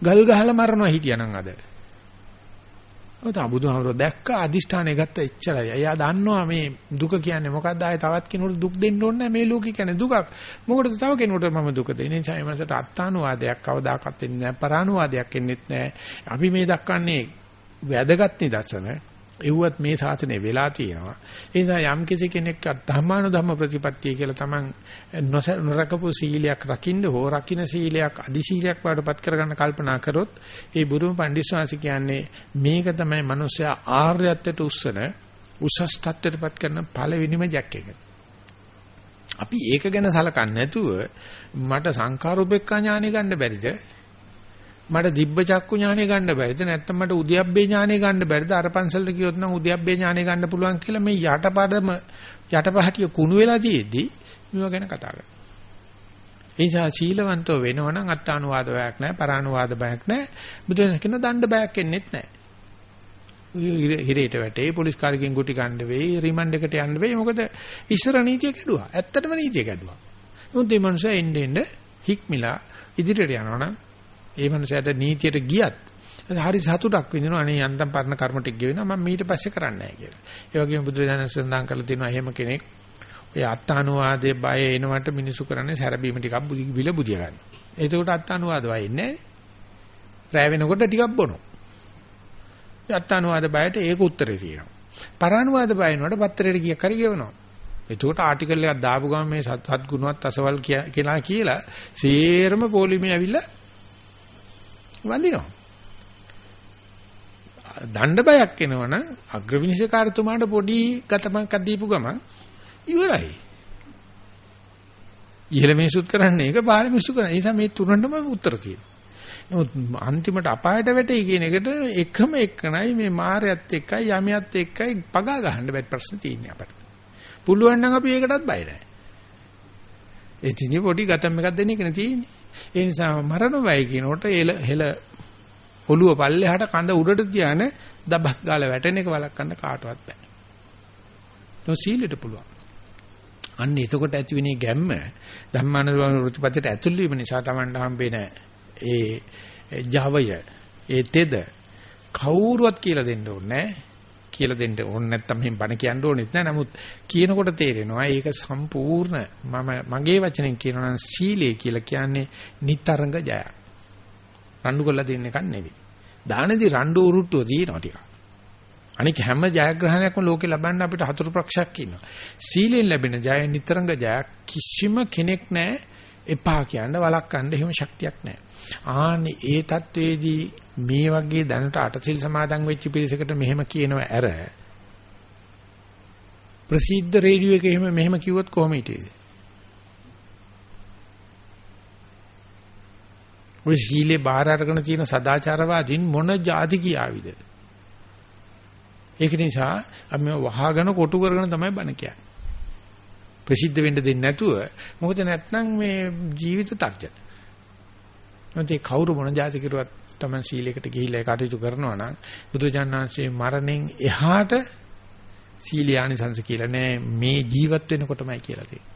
ගල් ගහලා මරනවා හිටියානම් අද. ඔත බුදුහාමරෝ දැක්ක අදිෂ්ඨානය ගත්ත එච්චරයි. එයා දන්නවා මේ දුක කියන්නේ මොකක්ද ආයේ තවත් කෙනෙකුට දුක් දෙන්න ඕනේ මේ ලෝකේ කියන්නේ දුකක්. මොකටද තව කෙනෙකුට මම දුක දෙන්නේ? නිසා මේ මනසට අත්තානුවාදයක් කවදාකවත් එන්නේ නැහැ. පරානුවාදයක් එන්නේත් නැහැ. අපි මේ දක්වන්නේ වැදගත් නිදර්ශන. එව්වත් මේ ශාසනය වෙලා තියෙනවා. ඒ නිසා යම් කෙනෙක් ධම්මාන ධම්ම ප්‍රතිපත්තිය කියලා තමන් නොරකපු සීලයක් රකින්න හෝ රකින්න සීලයක් අදි සීලයක් වඩපත් කරගන්න කල්පනා කරොත් ඒ බුදුම පඬිස්සවාසි කියන්නේ මේක තමයි මිනිස්සයා ආර්යත්වයට උස්සන උසස් තත්ත්වයටපත් කරන පළවෙනිම ජැක් එක. අපි ඒක ගැන සලකන්නේ නැතුව මට සංඛාරෝපේක්ඛා ඥානෙ ගන්න බැරිද? මට දිබ්බ චක්කු ඥානෙ ගන්න බැරිද? නැත්නම් මට උද්‍යප්පේ ඥානෙ ගන්න බැරිද? අර පන්සලට ගියොත් නම් උද්‍යප්පේ ඥානෙ ගන්න පුළුවන් කියලා මේ යටපඩම යටපහටිය කුණු වෙලා තියෙද්දි මේවා ගැන කතා කරනවා. ඒ නිසා සීලවන්තව වෙනවනම් අත්තානුවාද බයක් නැහැ, පරානුවාද බයක් නැහැ. බුදුන් කියන දණ්ඩ බයක් එන්නේත් නැහැ. හිරේට වැටේ පොලිස් කාර්යයෙන් ගුටි ගන්න වෙයි, රිමන්ඩ් එකට යන්න වෙයි. මොකද ඉස්සර නීතිය කැඩුවා. ඇත්තටම නීතිය කැඩුවා. මොකද මේ මනුස්සයා එන්න එන්න හික්මිලා ඉදිරියට යනවනම් ඒ මනුස්සයාට නීතියට ගියත් හරි සතුටක් විඳිනවා අනේ යන්තම් පරණ කර්ම ටික ගෙවෙනවා මම ඊට පස්සේ කරන්නේ නැහැ කියලා. ඒ වගේම බුදුරජාණන් සඳහන් කරලා තියෙනවා එහෙම කෙනෙක් ඔය අත්තානුවාදයේ බය එනවට මිනිසු කරන්නේ සැරබීම ටිකක් විල බුදිය ගන්න. එතකොට අත්තානුවාද බය ඉන්නේ රැ වෙනකොට ටිකක් බොනවා. අත්තානුවාද බයට ඒක උත්තරේ තියෙනවා. පරානුවාද බය වෙනකොට පත්‍රයට ගියක් හරි ගෙවනවා. එතකොට ආටිකල් එකක් දාපු ගමන් මේ සත් ගුණවත් අසවල් කියලා කියලා සේරම පොලිමේ ඇවිල්ලා වඳිනවා. දණ්ඩ බයක් එනවනම් අග්‍රවිනිශකාරතුමාට පොඩි ගතමක් දීපු ගමන් ඉවරයි. ඉහළ මිනිසුත් කරන්නේ ඒක පහළ මිනිසු කරන්නේ. ඒ නිසා මේ තුනටම උත්තර තියෙනවා. නමුත් අන්තිමට අපායට වැටේ කියන එකට එකම එකනයි මේ මායයත් එක්කයි යමියත් එක්කයි පගා ගහන්න බැරි ප්‍රශ්න තියෙන්නේ අපට. පුළුවන් නම් අපි ඒකටත් බය නැහැ. ඒ තිනේ පොඩි ගතම් එකක් දෙන්න එක නේ තියෙන්නේ. ඒ නිසා මරණ වයි කියනකොට එල හෙල ඔළුව පල්ලෙහාට කඳ උඩට තියාන දබක් ගාලා වැටෙන එක වළක්වන්න කාටවත් බෑ. ඒ සීලෙට පුළුවන්. අන්න එතකොට ඇතිවෙනේ ගැම්ම ධම්මානුභව වෘත්තිපතට ඇතුල් වීම නිසා Tamanට හම්බෙන ඒ ජවය ඒ තෙද කවුරුවත් කියලා දෙන්න ඕනේ කියලා දෙන්න ඕනේ නැත්තම් මෙහෙම බණ කියන්න ඕනෙත් නෑ. නමුත් කියනකොට තේරෙනවා ඒක සම්පූර්ණ මම මගේ වචනෙන් කියනවා නම් සීලය කියලා කියන්නේ නිතරංග ජය. රණ්ඩු කරලා දෙන්න එකක් නෙවෙයි. දානේදී රණ්ඩු උරුට්ටුව දිනනවා ටිකක්. අනික හැම ජයග්‍රහණයක්ම ලෝකේ ලබන්න අපිට හතුරු පක්ෂයක් ඉන්නවා. සීලෙන් ලැබෙන ජය නිතරංග ජය කිසිම කෙනෙක් නෑ එපා කියන්න වළක්වන්න එහෙම ශක්තියක් නෑ. ආනි ඒ தത്വෙදී මේ වගේ දැනට අටසිල් සමාදන් වෙච්ච පිරිසකට මෙහෙම කියනව ඇර ප්‍රසිද්ධ රේඩියෝ එකේ එහෙම මෙහෙම කිව්වොත් කොහොම හිටියේද? ඔය සීලේ බාහිර අරගෙන තියෙන සදාචාරවාදීන් මොන જાති කියාවිද? ඒක නිසා අපි වහගෙන කොටු කරගෙන තමයි බණ කියන්නේ. ප්‍රසිද්ධ වෙන්න දෙන්නේ නැතුව මොකද නැත්නම් මේ ජීවිත තර්ජන. නැත්නම් කවුරු මොන જાති කිරුවත් Taman සීලයකට ගිහිල්ලා කටයුතු කරනවා නම් බුදුජානනාංශයේ මරණයෙන් එහාට සීලී ආනිසංශ කියලා නෑ මේ ජීවත් වෙනකොටමයි කියලා තියෙන්නේ.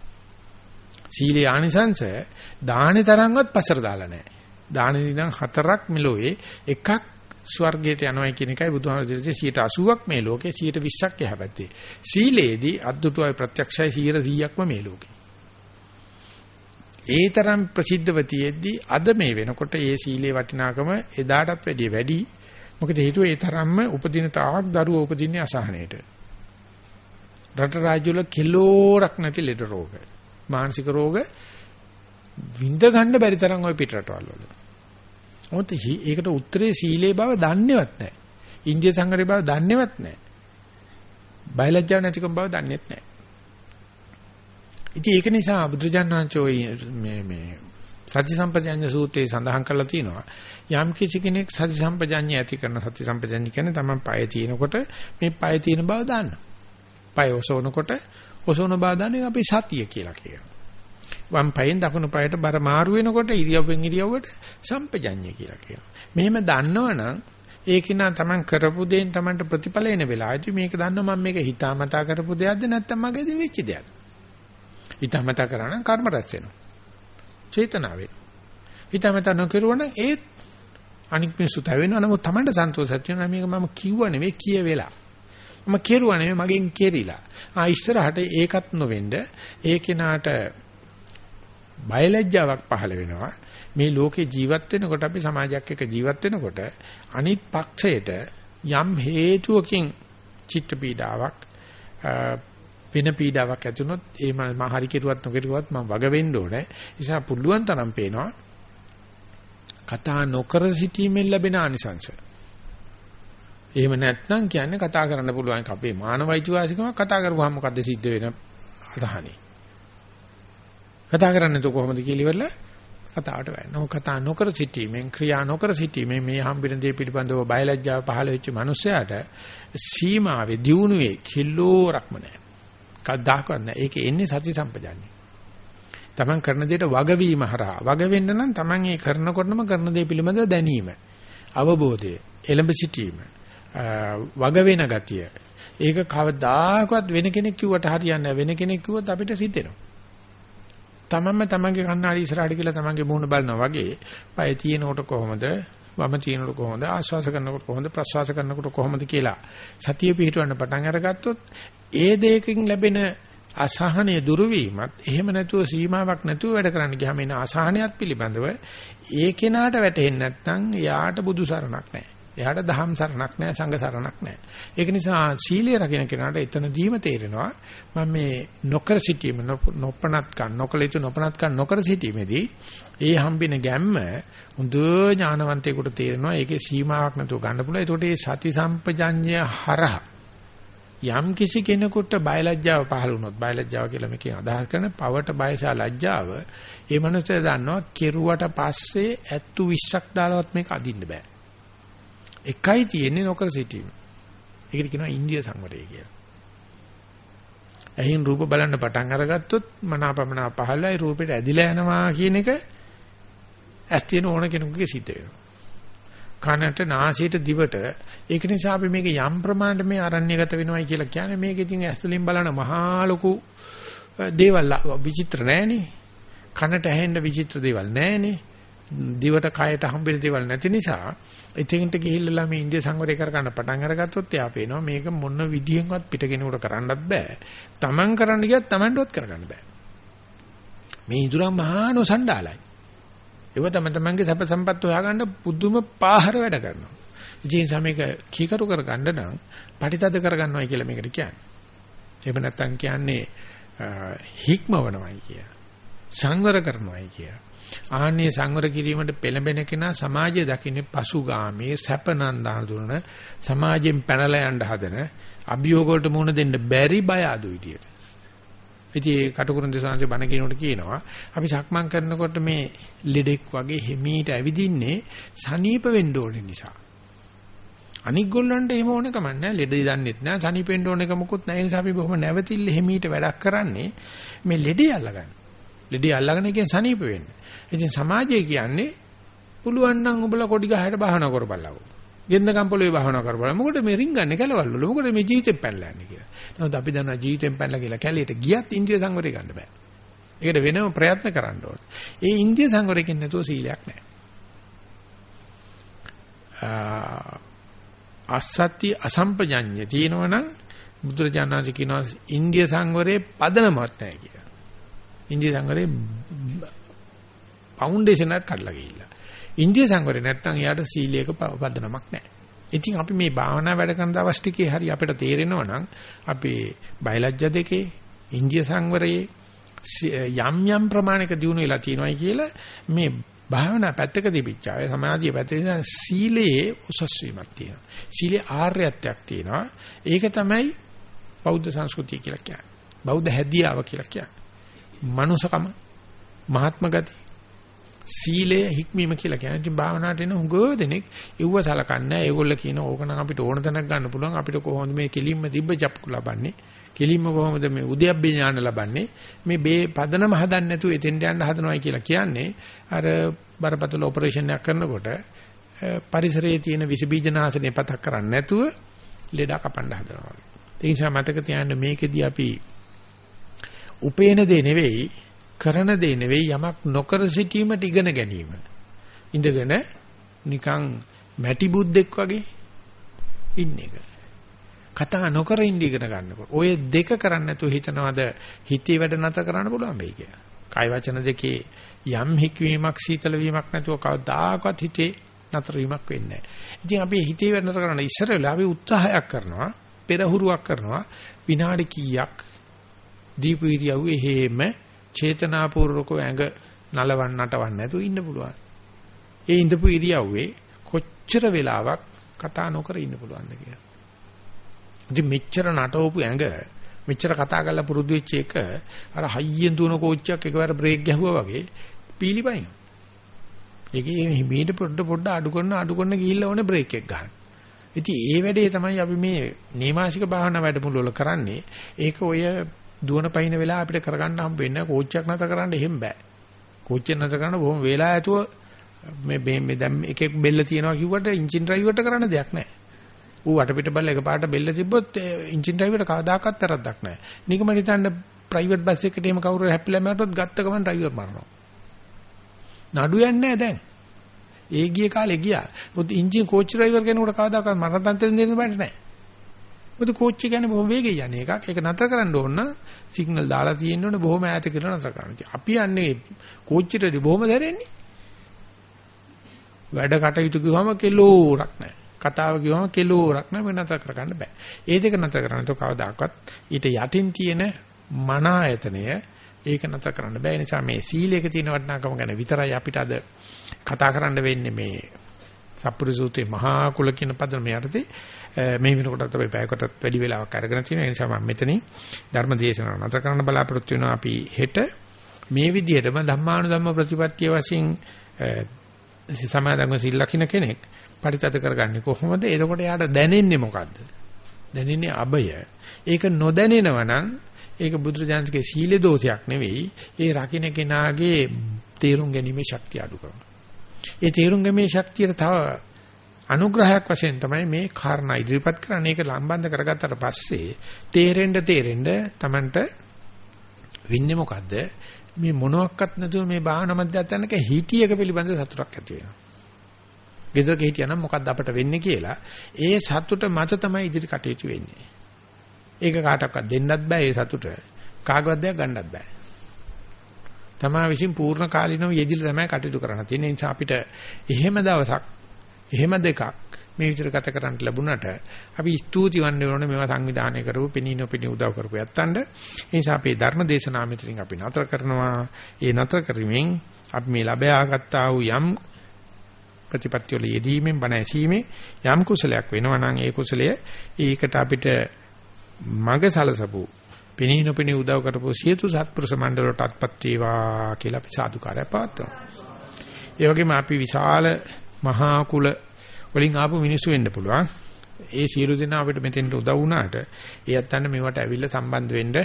සීලී ආනිසංශ දාහනේ තරම්වත් පසර දාලා නෑ. දාහනේ දිනම් හතරක් මෙලොවේ එකක් ස්වර්ගයට යනවායි කියන එකයි බුදුහාමුදුරුවෝ 80ක් මේ ලෝකේ 20ක් එහා පැත්තේ. සීලේදී අද්දුටුවයි ප්‍රත්‍යක්ෂයි 100%ක්ම මේ ලෝකේ. ඒ තරම් ප්‍රසිද්ධව තියෙද්දි අද මේ වෙනකොට ඒ සීලේ වටිනාකම එදාටත් වැඩිය වැඩි. මොකද හේතුව ඒ තරම්ම උපදින තාක් දරුවෝ උපදින්නේ අසහනයට. රට රාජ්‍ය වල කිලෝරක් නැති ලෙඩ රෝග. මානසික රෝග විඳ ගන්න බැරි තරම් ওই පිට රටවල් වල. මොකද ඒකට උත්තරේ සීලේ බව දන්නේවත් නැහැ. ඉන්දිය සංගරේ බව දන්නේවත් නැහැ. බයලජ්ජාව නැතිකම බව දන්නේත් නැහැ. ඉතින් ඒක නිසා බුදුජානනාංශෝ මේ මේ සති සම්පජඤ්ඤ සූත්‍රයේ සඳහන් කරලා තියෙනවා යම් කිසි කෙනෙක් සති සම්පජඤ්ඤය ඇති කරන සති සම්පජඤ්ඤය කියන්නේ තමයි පය තියෙනකොට මේ පය තියෙන බව දාන්න. පය ඔසවනකොට ඔසවන බව දාන්නේ අපි සතිය කියලා කියනවා. වම් පයෙන් දකුණු පයට බර මාරු වෙනකොට ඉරියව්වෙන් ඉරියව්වට සම්පජඤ්ඤය කියලා කියනවා. මෙහෙම දන්නවනම් ඒක නා තමන් කරපු දෙයින් තමන්ට ප්‍රතිඵල එන වෙලාවදී මේක දන්න මම මේක හිතාමතා කරපු දෙයක්ද නැත්නම් මගේදී වෙච්ච දෙයක්ද? හිතාමතා කරා නම් කර්ම රැස් වෙනවා. චේතනාවෙන්. හිතාමතා නොකරුවනම් ඒත් අනික් මිනිස්සු තැවෙනවා නමුත් තමන්ට සන්තෝෂයක් වෙනවා මේක මම කිව්ව නෙවෙයි කියවෙලා. මම කෙරුවා නෙවෙයි මගෙන් කෙරිලා. ආ ඉස්සරහට ඒකත් නොවෙන්න ඒ කෙනාට බයලජ්ජාවක් පහළ වෙනවා. මේ ලෝකේ ජීවත් වෙනකොට අපි සමාජයක් එක්ක ජීවත් වෙනකොට අනිත් පක්ෂයට යම් හේතුවකින් චිත්ත පීඩාවක් වෙන පීඩාවක් ඇති වුණොත් ඒ මම හරි කෙරුවත් නොකරුවත් මම වග වෙන්න ඕනේ. නිසා පුළුවන් තරම් පේනවා කතා නොකර සිටීමෙන් ලැබෙන ආනිසංශ. එහෙම නැත්නම් කියන්නේ කතා කරන්න පුළුවන් අපේ මානවයිචවාසිකම කතා කරපුවාම මොකද්ද සිද්ධ වෙන අදහනේ. කතා කරන්නේ તો කොහොමද කියලා ඉවරලා කතාවට වැටෙනවා. කතා නොකර සිටීමෙන් ක්‍රියා නොකර සිටීමෙන් මේ හම්බෙන දේ පිළිබඳව බයලජ්ජාව පහළ වෙච්ච මිනිසයාට සීමාවේ දියුණුවේ කිලෝරක්ම නැහැ. කවදාකවත් නැහැ. ඒකේ එන්නේ සති සම්පජාන්නේ. Taman කරන දෙයට වගවීම හරහා වග වෙන්න නම් Taman ඒ කරනකොටම කරන දේ පිළිබඳව දැනීම, අවබෝධය, එළඹ සිටීම, වග වෙන ගතිය. ඒක කවදාකවත් වෙන කෙනෙක් කිව්වට හරියන්නේ නැහැ. වෙන කෙනෙක් කිව්වොත් අපිට රිදෙනවා. තමන්ම තමන්ගේ කණ්ණාඩි ඉස්සරහට ගිහලා තමන්ගේ මූණ බලනවා වගේ පය තියෙනකොට කොහොමද වම තියෙනකොට කොහොමද ආශ්වාස කරනකොට කොහොමද ප්‍රශ්වාස කරනකොට කොහොමද කියලා සතිය පිහිටවන්න පටන් අරගත්තොත් ඒ දෙයකින් ලැබෙන අසහනය දුරු වීමත් එහෙම නැතුව සීමාවක් නැතුව වැඩ කරන්න ගියාම එන අසහනයත් පිළිබඳව ඒ කෙනාට වැටෙන්නේ නැත්නම් යාට බුදු සරණක් නැහැ. එයාට දහම් සරණක් නැහැ සංඝ සරණක් නැහැ. ඒක නිසා සීලය රකින්න කෙනාට එතනදීම තේරෙනවා මම මේ නොකර සිටීම නොපනත්කම් නොකලිත නොපනත්කම් නොකර සිටීමේදී ඒ හම්බෙන ගැම්ම හොඳ ඥානවන්තයෙකුට තේරෙනවා ඒකේ සීමාවක් නැතුව ගන්න පුළුවන්. ඒකට ඒ සති සම්පජඤ්ඤය හරහා යම් කිසි කෙනෙකුට බයලජ්ජාව පහළ වුණොත් බයලජ්ජාව කියලා මේකෙන් අදහස් කරන පවට බයසා ලැජ්ජාව ඒ මනුස්සය දන්නවා කෙරුවට පස්සේ ඇත්තු 20ක් දාලවත් මේක අදින්න බෑ. එකයි තියෙන්නේ නොකර සිටීම. ඒකට කියනවා ඉන්දිය සංවරය කියලා. ඇහින් රූප බලන්න පටන් අරගත්තොත් මනාපමනා පහළයි රූපෙට ඇදිලා යනවා කියන එක ඇස් තියෙන ඕන කෙනෙකුගේ සිද්ධ වෙනවා. කනට නාසයට දිවට ඒක නිසා අපි මේක යම් ප්‍රමාණයට මේ අරණ්‍යගත වෙනවයි කියලා කියන්නේ මේක ඉතින් ඇස් වලින් බලන මහා ලොකු දේවල් විචිත්‍ර නෑනේ. කනට ඇහෙන්න විචිත්‍ර දේවල් නෑනේ. දිවට කයට හම්බෙන දේවල් නැති නිසා එතෙන්ට ගිහිල්ලා මේ ඉන්දිය සංවරය කර ගන්න පටන් අරගත්තොත් එයා පේනවා මේක මොන විදියෙන්වත් පිටකෙනෙකුට කරන්නත් බෑ. Taman කරන්න ගියත් Tamanටවත් කරගන්න බෑ. මේ ඉදුරම් මහා නොසණ්ඩාලයි. ඒව තම තමන්ගේ සැප සම්පත් හොයාගන්න පුදුම පාහර වැඩ කරනවා. ඉතින් සමේක කීකරු කරගන්න නම් පටිතද කරගන්නවයි කියලා මේකට කියන්නේ. එහෙම නැත්නම් කියන්නේ හික්මවනවයි කිය. සංවර කරනවයි කිය. ආන්නේ සංවර කිරීමට පෙළඹෙන කෙනා සමාජය දකින්නේ පසුගාමී සැපනන්දා දුන සමාජයෙන් පැනලා යන්න හදන අභියෝග වලට මුහුණ දෙන්න බැරි බය අඩු විදියට. ඉතින් ඒ කටුකුරුන් දෙසාන්සේ බණ කියනකොට කියනවා අපි සක්මන් කරනකොට මේ ලෙඩෙක් වගේ හිමීට ඇවිදින්නේ සනීප වෙන්න ඕනේ නිසා. අනික් ගොල්ලන්ට එහෙම ඕන කම නැහැ. ලෙඩ දන්නෙත් නැහැ. සනීපෙන්න ඕන එක මොකුත් නැහැ. ඒ නිසා අපි බොහොම නැවතිල්ල හිමීට වැඩක් කරන්නේ මේ ලෙඩේ අල්ලගන්න. ලෙඩේ අල්ලගෙන එකෙන් සනීප වෙන්න. ඉතින් සමාජය කියන්නේ පුළුවන් නම් ඔබලා කොඩි ගහයට බහනා කරපළාවෝ. ගෙන්දගම් පොළවේ භාවනා කරපුවා. මොකද මේ රින්ගන්නේ කැලවල් වල. මොකද මේ ජීවිතෙන් පැනලා යන්නේ කියලා. නමුත් අපි දන්නවා ජීවිතෙන් පැනලා කියලා කැලේට ගියත් ඉන්දිය සංවරය ගන්න බෑ. ඒකට වෙනම ප්‍රයත්න කරන්න ඕනේ. ඒ ඉන්දිය සංවරයෙන් නැතුව සීලයක් නැහැ. අසත්‍ය අසම්පජඤ්ඤය තියෙනවනම් බුදුරජාණන්සේ කියනවා ඉන්දිය සංවරයේ පදනමක් නැහැ කියලා. ඉන්දිය සංවරයේ ෆවුන්ඩේෂන් එකක් කඩලා ගිහිල්ලා. ඉන්දිය සංවරය නැත්තම් එයාට සීලයක පදනමක් නැහැ. ඉතින් අපි මේ භාවනා වැඩ කරන දවස් ටිකේ හරි අපිට තේරෙනවා නම් අපේ බයලජ්‍ය දෙකේ ඉන්දිය සංවරයේ යම් යම් ප්‍රමාණයක දිනු වෙලා තියෙනවායි කියලා මේ භාවනා පැත්තක තිබිච්චාවේ සමාධිය පැත්තේ සීලයේ උසස් වීමක් තියෙනවා. සීලේ ආර්යත්වයක් තියෙනවා. ඒක තමයි බෞද්ධ සංස්කෘතිය කියලා කියන්නේ. බෞද්ධ හැදියාව කියලා කියන්නේ. මනුසකම, මහත්ම ගති, සීලය හික්මීම කියලා කියන්නේ. ඉතින් භාවනාවට එන හුඟ දෙනෙක් ඉව්ව සලකන්නේ. ඒගොල්ල කියන ඕක නම් අපිට ඕන තැනක් ගන්න පුළුවන්. අපිට කොහොමද මේ කෙලින්ම දිබ්බ ජප්කු ලබන්නේ? කෙලින්ම කොහොමද මේ උද්‍යප්පේ ඥාන ලබන්නේ? මේ බේ පදනම හදන්න නැතුව එතෙන්ට යන්න හදනවයි කියලා කියන්නේ අර බරපතල ඔපරේෂන් එකක් කරනකොට පරිසරයේ තියෙන විස බීජනාශනය පතක් කරන්නේ නැතුව ලෙඩ කපන්න හදනවා. ඒ නිසා මතක තියාගන්න මේකෙදී අපි උපේන දේ නෙවෙයි කරන දේ නෙවෙයි යමක් නොකර සිටීමට ඉගෙන ගැනීම. ඉඳගෙන නිකන් මැටි බුද්දෙක් වගේ ඉන්න එක. කතා නොකර ඉඳ ඉගෙන ගන්නකොට ඔය දෙක කරන්නේ නැතුව හිතනවාද හිතේ වැඩ නැතර කරන්න පුළුවන් වෙයි කියලා. කාය වචන දෙකේ යම් හික්වීමක් සීතල වීමක් නැතුව කවදාකවත් හිතේ නතර වීමක් වෙන්නේ නැහැ. ඉතින් අපි හිතේ වැඩ නැතර කරන්න ඉස්සර වෙලා අපි උත්සාහයක් කරනවා, පෙරහුරුවක් කරනවා විනාඩි කීයක් දීපු ඉරියව්වේ හේම චේතනාපූර්වකව ඇඟ නලවන්න නටවන්න නැතුව ඉන්න පුළුවන්. ඒ ඉඳපු ඉරියව්වේ කොච්චර වෙලාවක් කතා නොකර ඉන්න පුළුවන්ද කියලා. ඉතින් මෙච්චර නටවපු ඇඟ මෙච්චර කතා කරලා පුරුදු වෙච්ච එක අර හයියෙන් දුවන කෝච්චියක් එකවර බ්‍රේක් ගැහුවා වගේ පීලිපයින්. ඒකේ හිමීට පොඩ පොඩ අඩු කරන අඩු කරන ගිහිල්ලා ඕනේ බ්‍රේක් එක ගන්න. ඉතින් ඒ වැඩේ තමයි අපි මේ නීමාසික භාවනා වැඩමුළු වල කරන්නේ. ඒක ඔය දුවන පයින් වෙලා අපිට කරගන්න හම්බ වෙන්නේ කෝච්චියක් නැතර කරන්න එහෙම බෑ. කෝච්චියක් නැතර කරන්න බොහොම වේලා ඇතුව මේ මේ දැන් එකෙක් බෙල්ල තියනවා කිව්වට එන්ජින් ඩ්‍රයිවර්ට කරන්න දෙයක් නැහැ. ඌ වටපිට බල්ල එකපාරට බෙල්ල තිබ්බොත් එන්ජින් ඩ්‍රයිවර්ට කවදාකවත් තරද්දක් නැහැ. නිකම හිතන්න ප්‍රයිවට් බස් එකකට එහෙම කවුරු හැප්පිලා මැරුණොත් ගත්ත ගමන් ඩ්‍රයිවර් මරනවා. නඩු යන්නේ නැහැ දැන්. ඒ ගිය කාලේ ගියා. මොකද එන්ජින් කෝච් ඩ්‍රයිවර් කෙනෙකුට කවදාකවත් මරණ තන්ත්‍රෙන් දෙන්න බෑ නැහැ. මොකද කෝච්චි කියන්නේ බොහොම වේගෙන් යන එකක්. ඒක නතර කරන්න ඕන සිග්නල් දාලා තියෙන්න ඕනේ බොහොම ඈත කියලා නතර කරන්න. අපි යන්නේ කෝච්චිටදී බොහොම දැරෙන්නේ. වැඩ කටයුතු කිව්වම කෙලෝරක් නැහැ. කතාව කිව්වම කෙලෝරක් නැහැ වෙන නතර කරගන්න බෑ. ඒ දෙක නතර කරන්න તો කවදාකවත් ඊට යටින් තියෙන මන ආයතනය ඒක නතර කරන්න බෑ. ඒ නිසා මේ සීලයක තියෙන වටිනාකම ගැන විතරයි අපිට අද කතා කරන්න වෙන්නේ මේ සප්පුරුසූතේ මහා කුල කියන පදම යටතේ මේ වෙනකොටත් අපි පැයකටත් වැඩි වෙලාවක් අරගෙන තියෙනවා. ඒ නිසා මම මෙතනින් ධර්ම දේශනාව නතර කරන්න බලාපොරොත්තු වෙනවා. අපි හෙට මේ විදිහටම ධම්මානුධම්ම ප්‍රතිපත්තිය වශයෙන් සමාදන්ව සිල් ලකින කෙනෙක් පරිතද කරගන්නේ කොහොමද? එතකොට යාට දැනෙන්නේ මොකද්ද? දැනෙන්නේ අබය. ඒක නොදැනෙනවා නම් ඒක බුදුරජාණන්ගේ සීල දෝෂයක් නෙවෙයි. ඒ රකින්න කෙනාගේ තේරුම් ගැනීමේ ශක්තිය අඩු කරනවා. ඒ තේරුම් ගැනීමේ ශක්තියට තව අනුග්‍රහයක් වශයෙන් තමයි මේ කාරණා ඉදිරිපත් කරන්නේ. ඒක සම්බන්ධ කරගත්තට පස්සේ තේරෙන්න තේරෙන්න Tamanට වින්නේ මොකද්ද? මේ මොනවත් නැතුව මේ භාවනා මධ්‍යස්ථානක හිටියක පිළිබඳ සතුටක් ඇති වෙනවා. ගෙදරක හිටියනම් මොකද්ද අපට වෙන්නේ කියලා ඒ සතුට මත තමයි ඉදිරි කටයුතු වෙන්නේ. ඒක කාටවත් දෙන්නත් බෑ ඒ සතුට. කාගවත් දෙයක් ගන්නත් බෑ. තමා විසින් පූර්ණ කාලිනව යෙදිලා තමයි කටයුතු කරන්න තියෙන නිසා අපිට එහෙම දවසක් එහෙම දෙකක් මේ විදිහට ගත කරන්න ලැබුණට අපි ස්තුති වන්න ඕනේ මේවා සංවිධානය කරපු පිනී නොපිනී උදව් කරපු යත්තන්ට ඒ නිසා අපේ ධර්ම දේශනාව මෙතනින් අපි නතර කරනවා. ඒ නතර කිරීමෙන් අපි මේ ලැබයාගත්තා වූ යම් ප්‍රතිපත්ති වල යෙදීමෙන් බණ ඇසීමේ යම් කුසලයක් වෙනවා නම් ඒ කුසලය ඒකට අපිට මඟ සලසපු පිනී නොපිනී උදව් කරපු සියතු සත්පුරුෂ මණ්ඩලයට අත්පත් වේවා කියලා අපි සාදුකාරය පවත්වනවා. ඒ වගේම අපි විශාල මහා කුල වලින් ආපු මිනිස්සු වෙන්න පුළුවන්. ඒ සියලු දෙනා අපිට මෙතෙන්ට උදව් වුණාට ඒ අත්තන්න මේවට ඇවිල්ලා සම්බන්ධ වෙන්න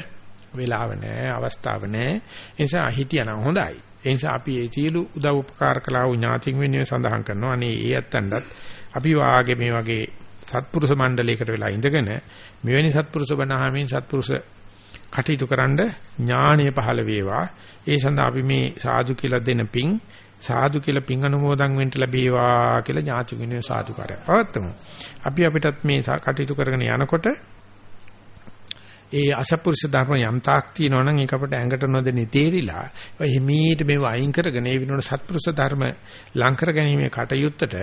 වෙලාව නැහැ, අවස්ථාව නැහැ. ඒ නිසා හිටියනම් හොඳයි. ඒ නිසා අපි ඒ සියලු උදව් උපකාර කළා වූ ඥාතින් වෙනුවෙන් සඳහන් කරනවා. අනේ ඒ අත්තන්ටත් අපි වාගේ මේ වගේ සත්පුරුෂ මණ්ඩලයකට වෙලා ඉඳගෙන මෙවැනි සත්පුරුෂ බණහමින් සත්පුරුෂ කටයුතු කරන්න ඥාණය පහළ වේවා. ඒ සඳහා අපි මේ සාදු කියලා දෙන පිං සාදු කියලා පින් අනුමෝදන් වෙන්න ලැබේවා කියලා ඥාති විනය සාදුකාරය පවත්වමු. අපි අපිටත් මේ කටයුතු කරගෙන යනකොට ඒ අසපුරුෂ ධර්ම යම් තාක් තියෙනවා නම් ඒක අපිට ඇඟට නොදෙනී තේරිලා ඔය හිමීට මේව අයින් කරගෙන ඒ විනෝඩ සත්පුරුෂ ධර්ම ලං කර ගැනීමේ කටයුත්තට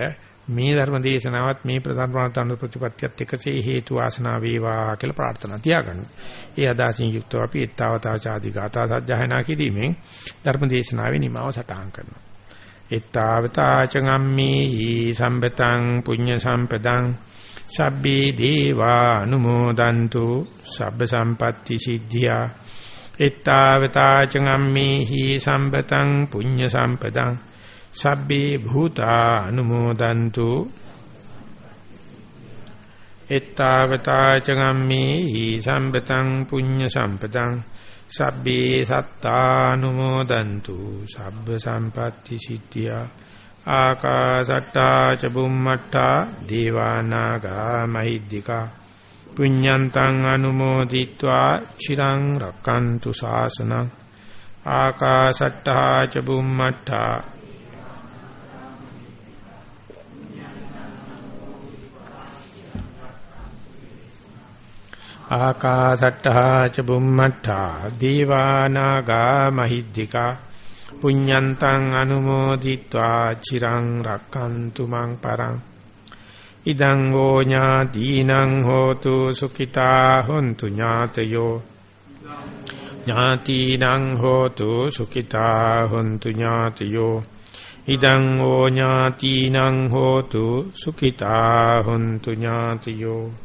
මේ ධර්ම දේශනාවත් මේ ප්‍රධානවන්තන ප්‍රතිපත්තියත් එකසේ හේතු වාසනා වේවා කියලා ප්‍රාර්ථනා තියාගන්න. ඒ අදාසින් යුක්තව අපි ඊත්තාවතාචාදී ගාථා සජ්ජායනා කිරීමෙන් ධර්ම දේශනාවේ නිමාව සටහන් කරනවා. ittavata චගම්මේහි සම්පතං පුඤ්ඤ සම්පදං සබ්බේ දේවා අනුමෝදන්තු සබ්බ සම්පatti සිද්ධියා ittavata චගම්මේහි සම්පතං පුඤ්ඤ සම්පදං සබ්බේ භූතා අනුමෝදන්තු එත්තාවතා චගම්මේ සම්පතං පුඤ්ඤ සම්පතං. සබ්බේ සත්තානුමෝදන්තු. සබ්බ සම්පatti සිද්ධියා. ආකාසට්ටා ච බුම්මට්ටා. දේවානාගා මහිද්దికා. පුඤ්ඤන්තං අනුමෝදිත්වා. චිරං රක්칸තු ශාසනං. ආකාසට්ටා ච බුම්මට්ටා. ආකාසට්ටහා ච බුම්මට්ටා දීවානාගා මහිද්దికා පුඤ්ඤන්තං අනුමෝදිත්වා චිරං රක්칸තු මං පරං ඉදං වෝ ඥාතිනං හෝතු සුඛිතා හොන්තු ඥාතයෝ ඥාතිනං හෝතු සුඛිතා හොන්තු ඥාතයෝ ඉදං වෝ ඥාතිනං හෝතු සුඛිතා හොන්තු ඥාතයෝ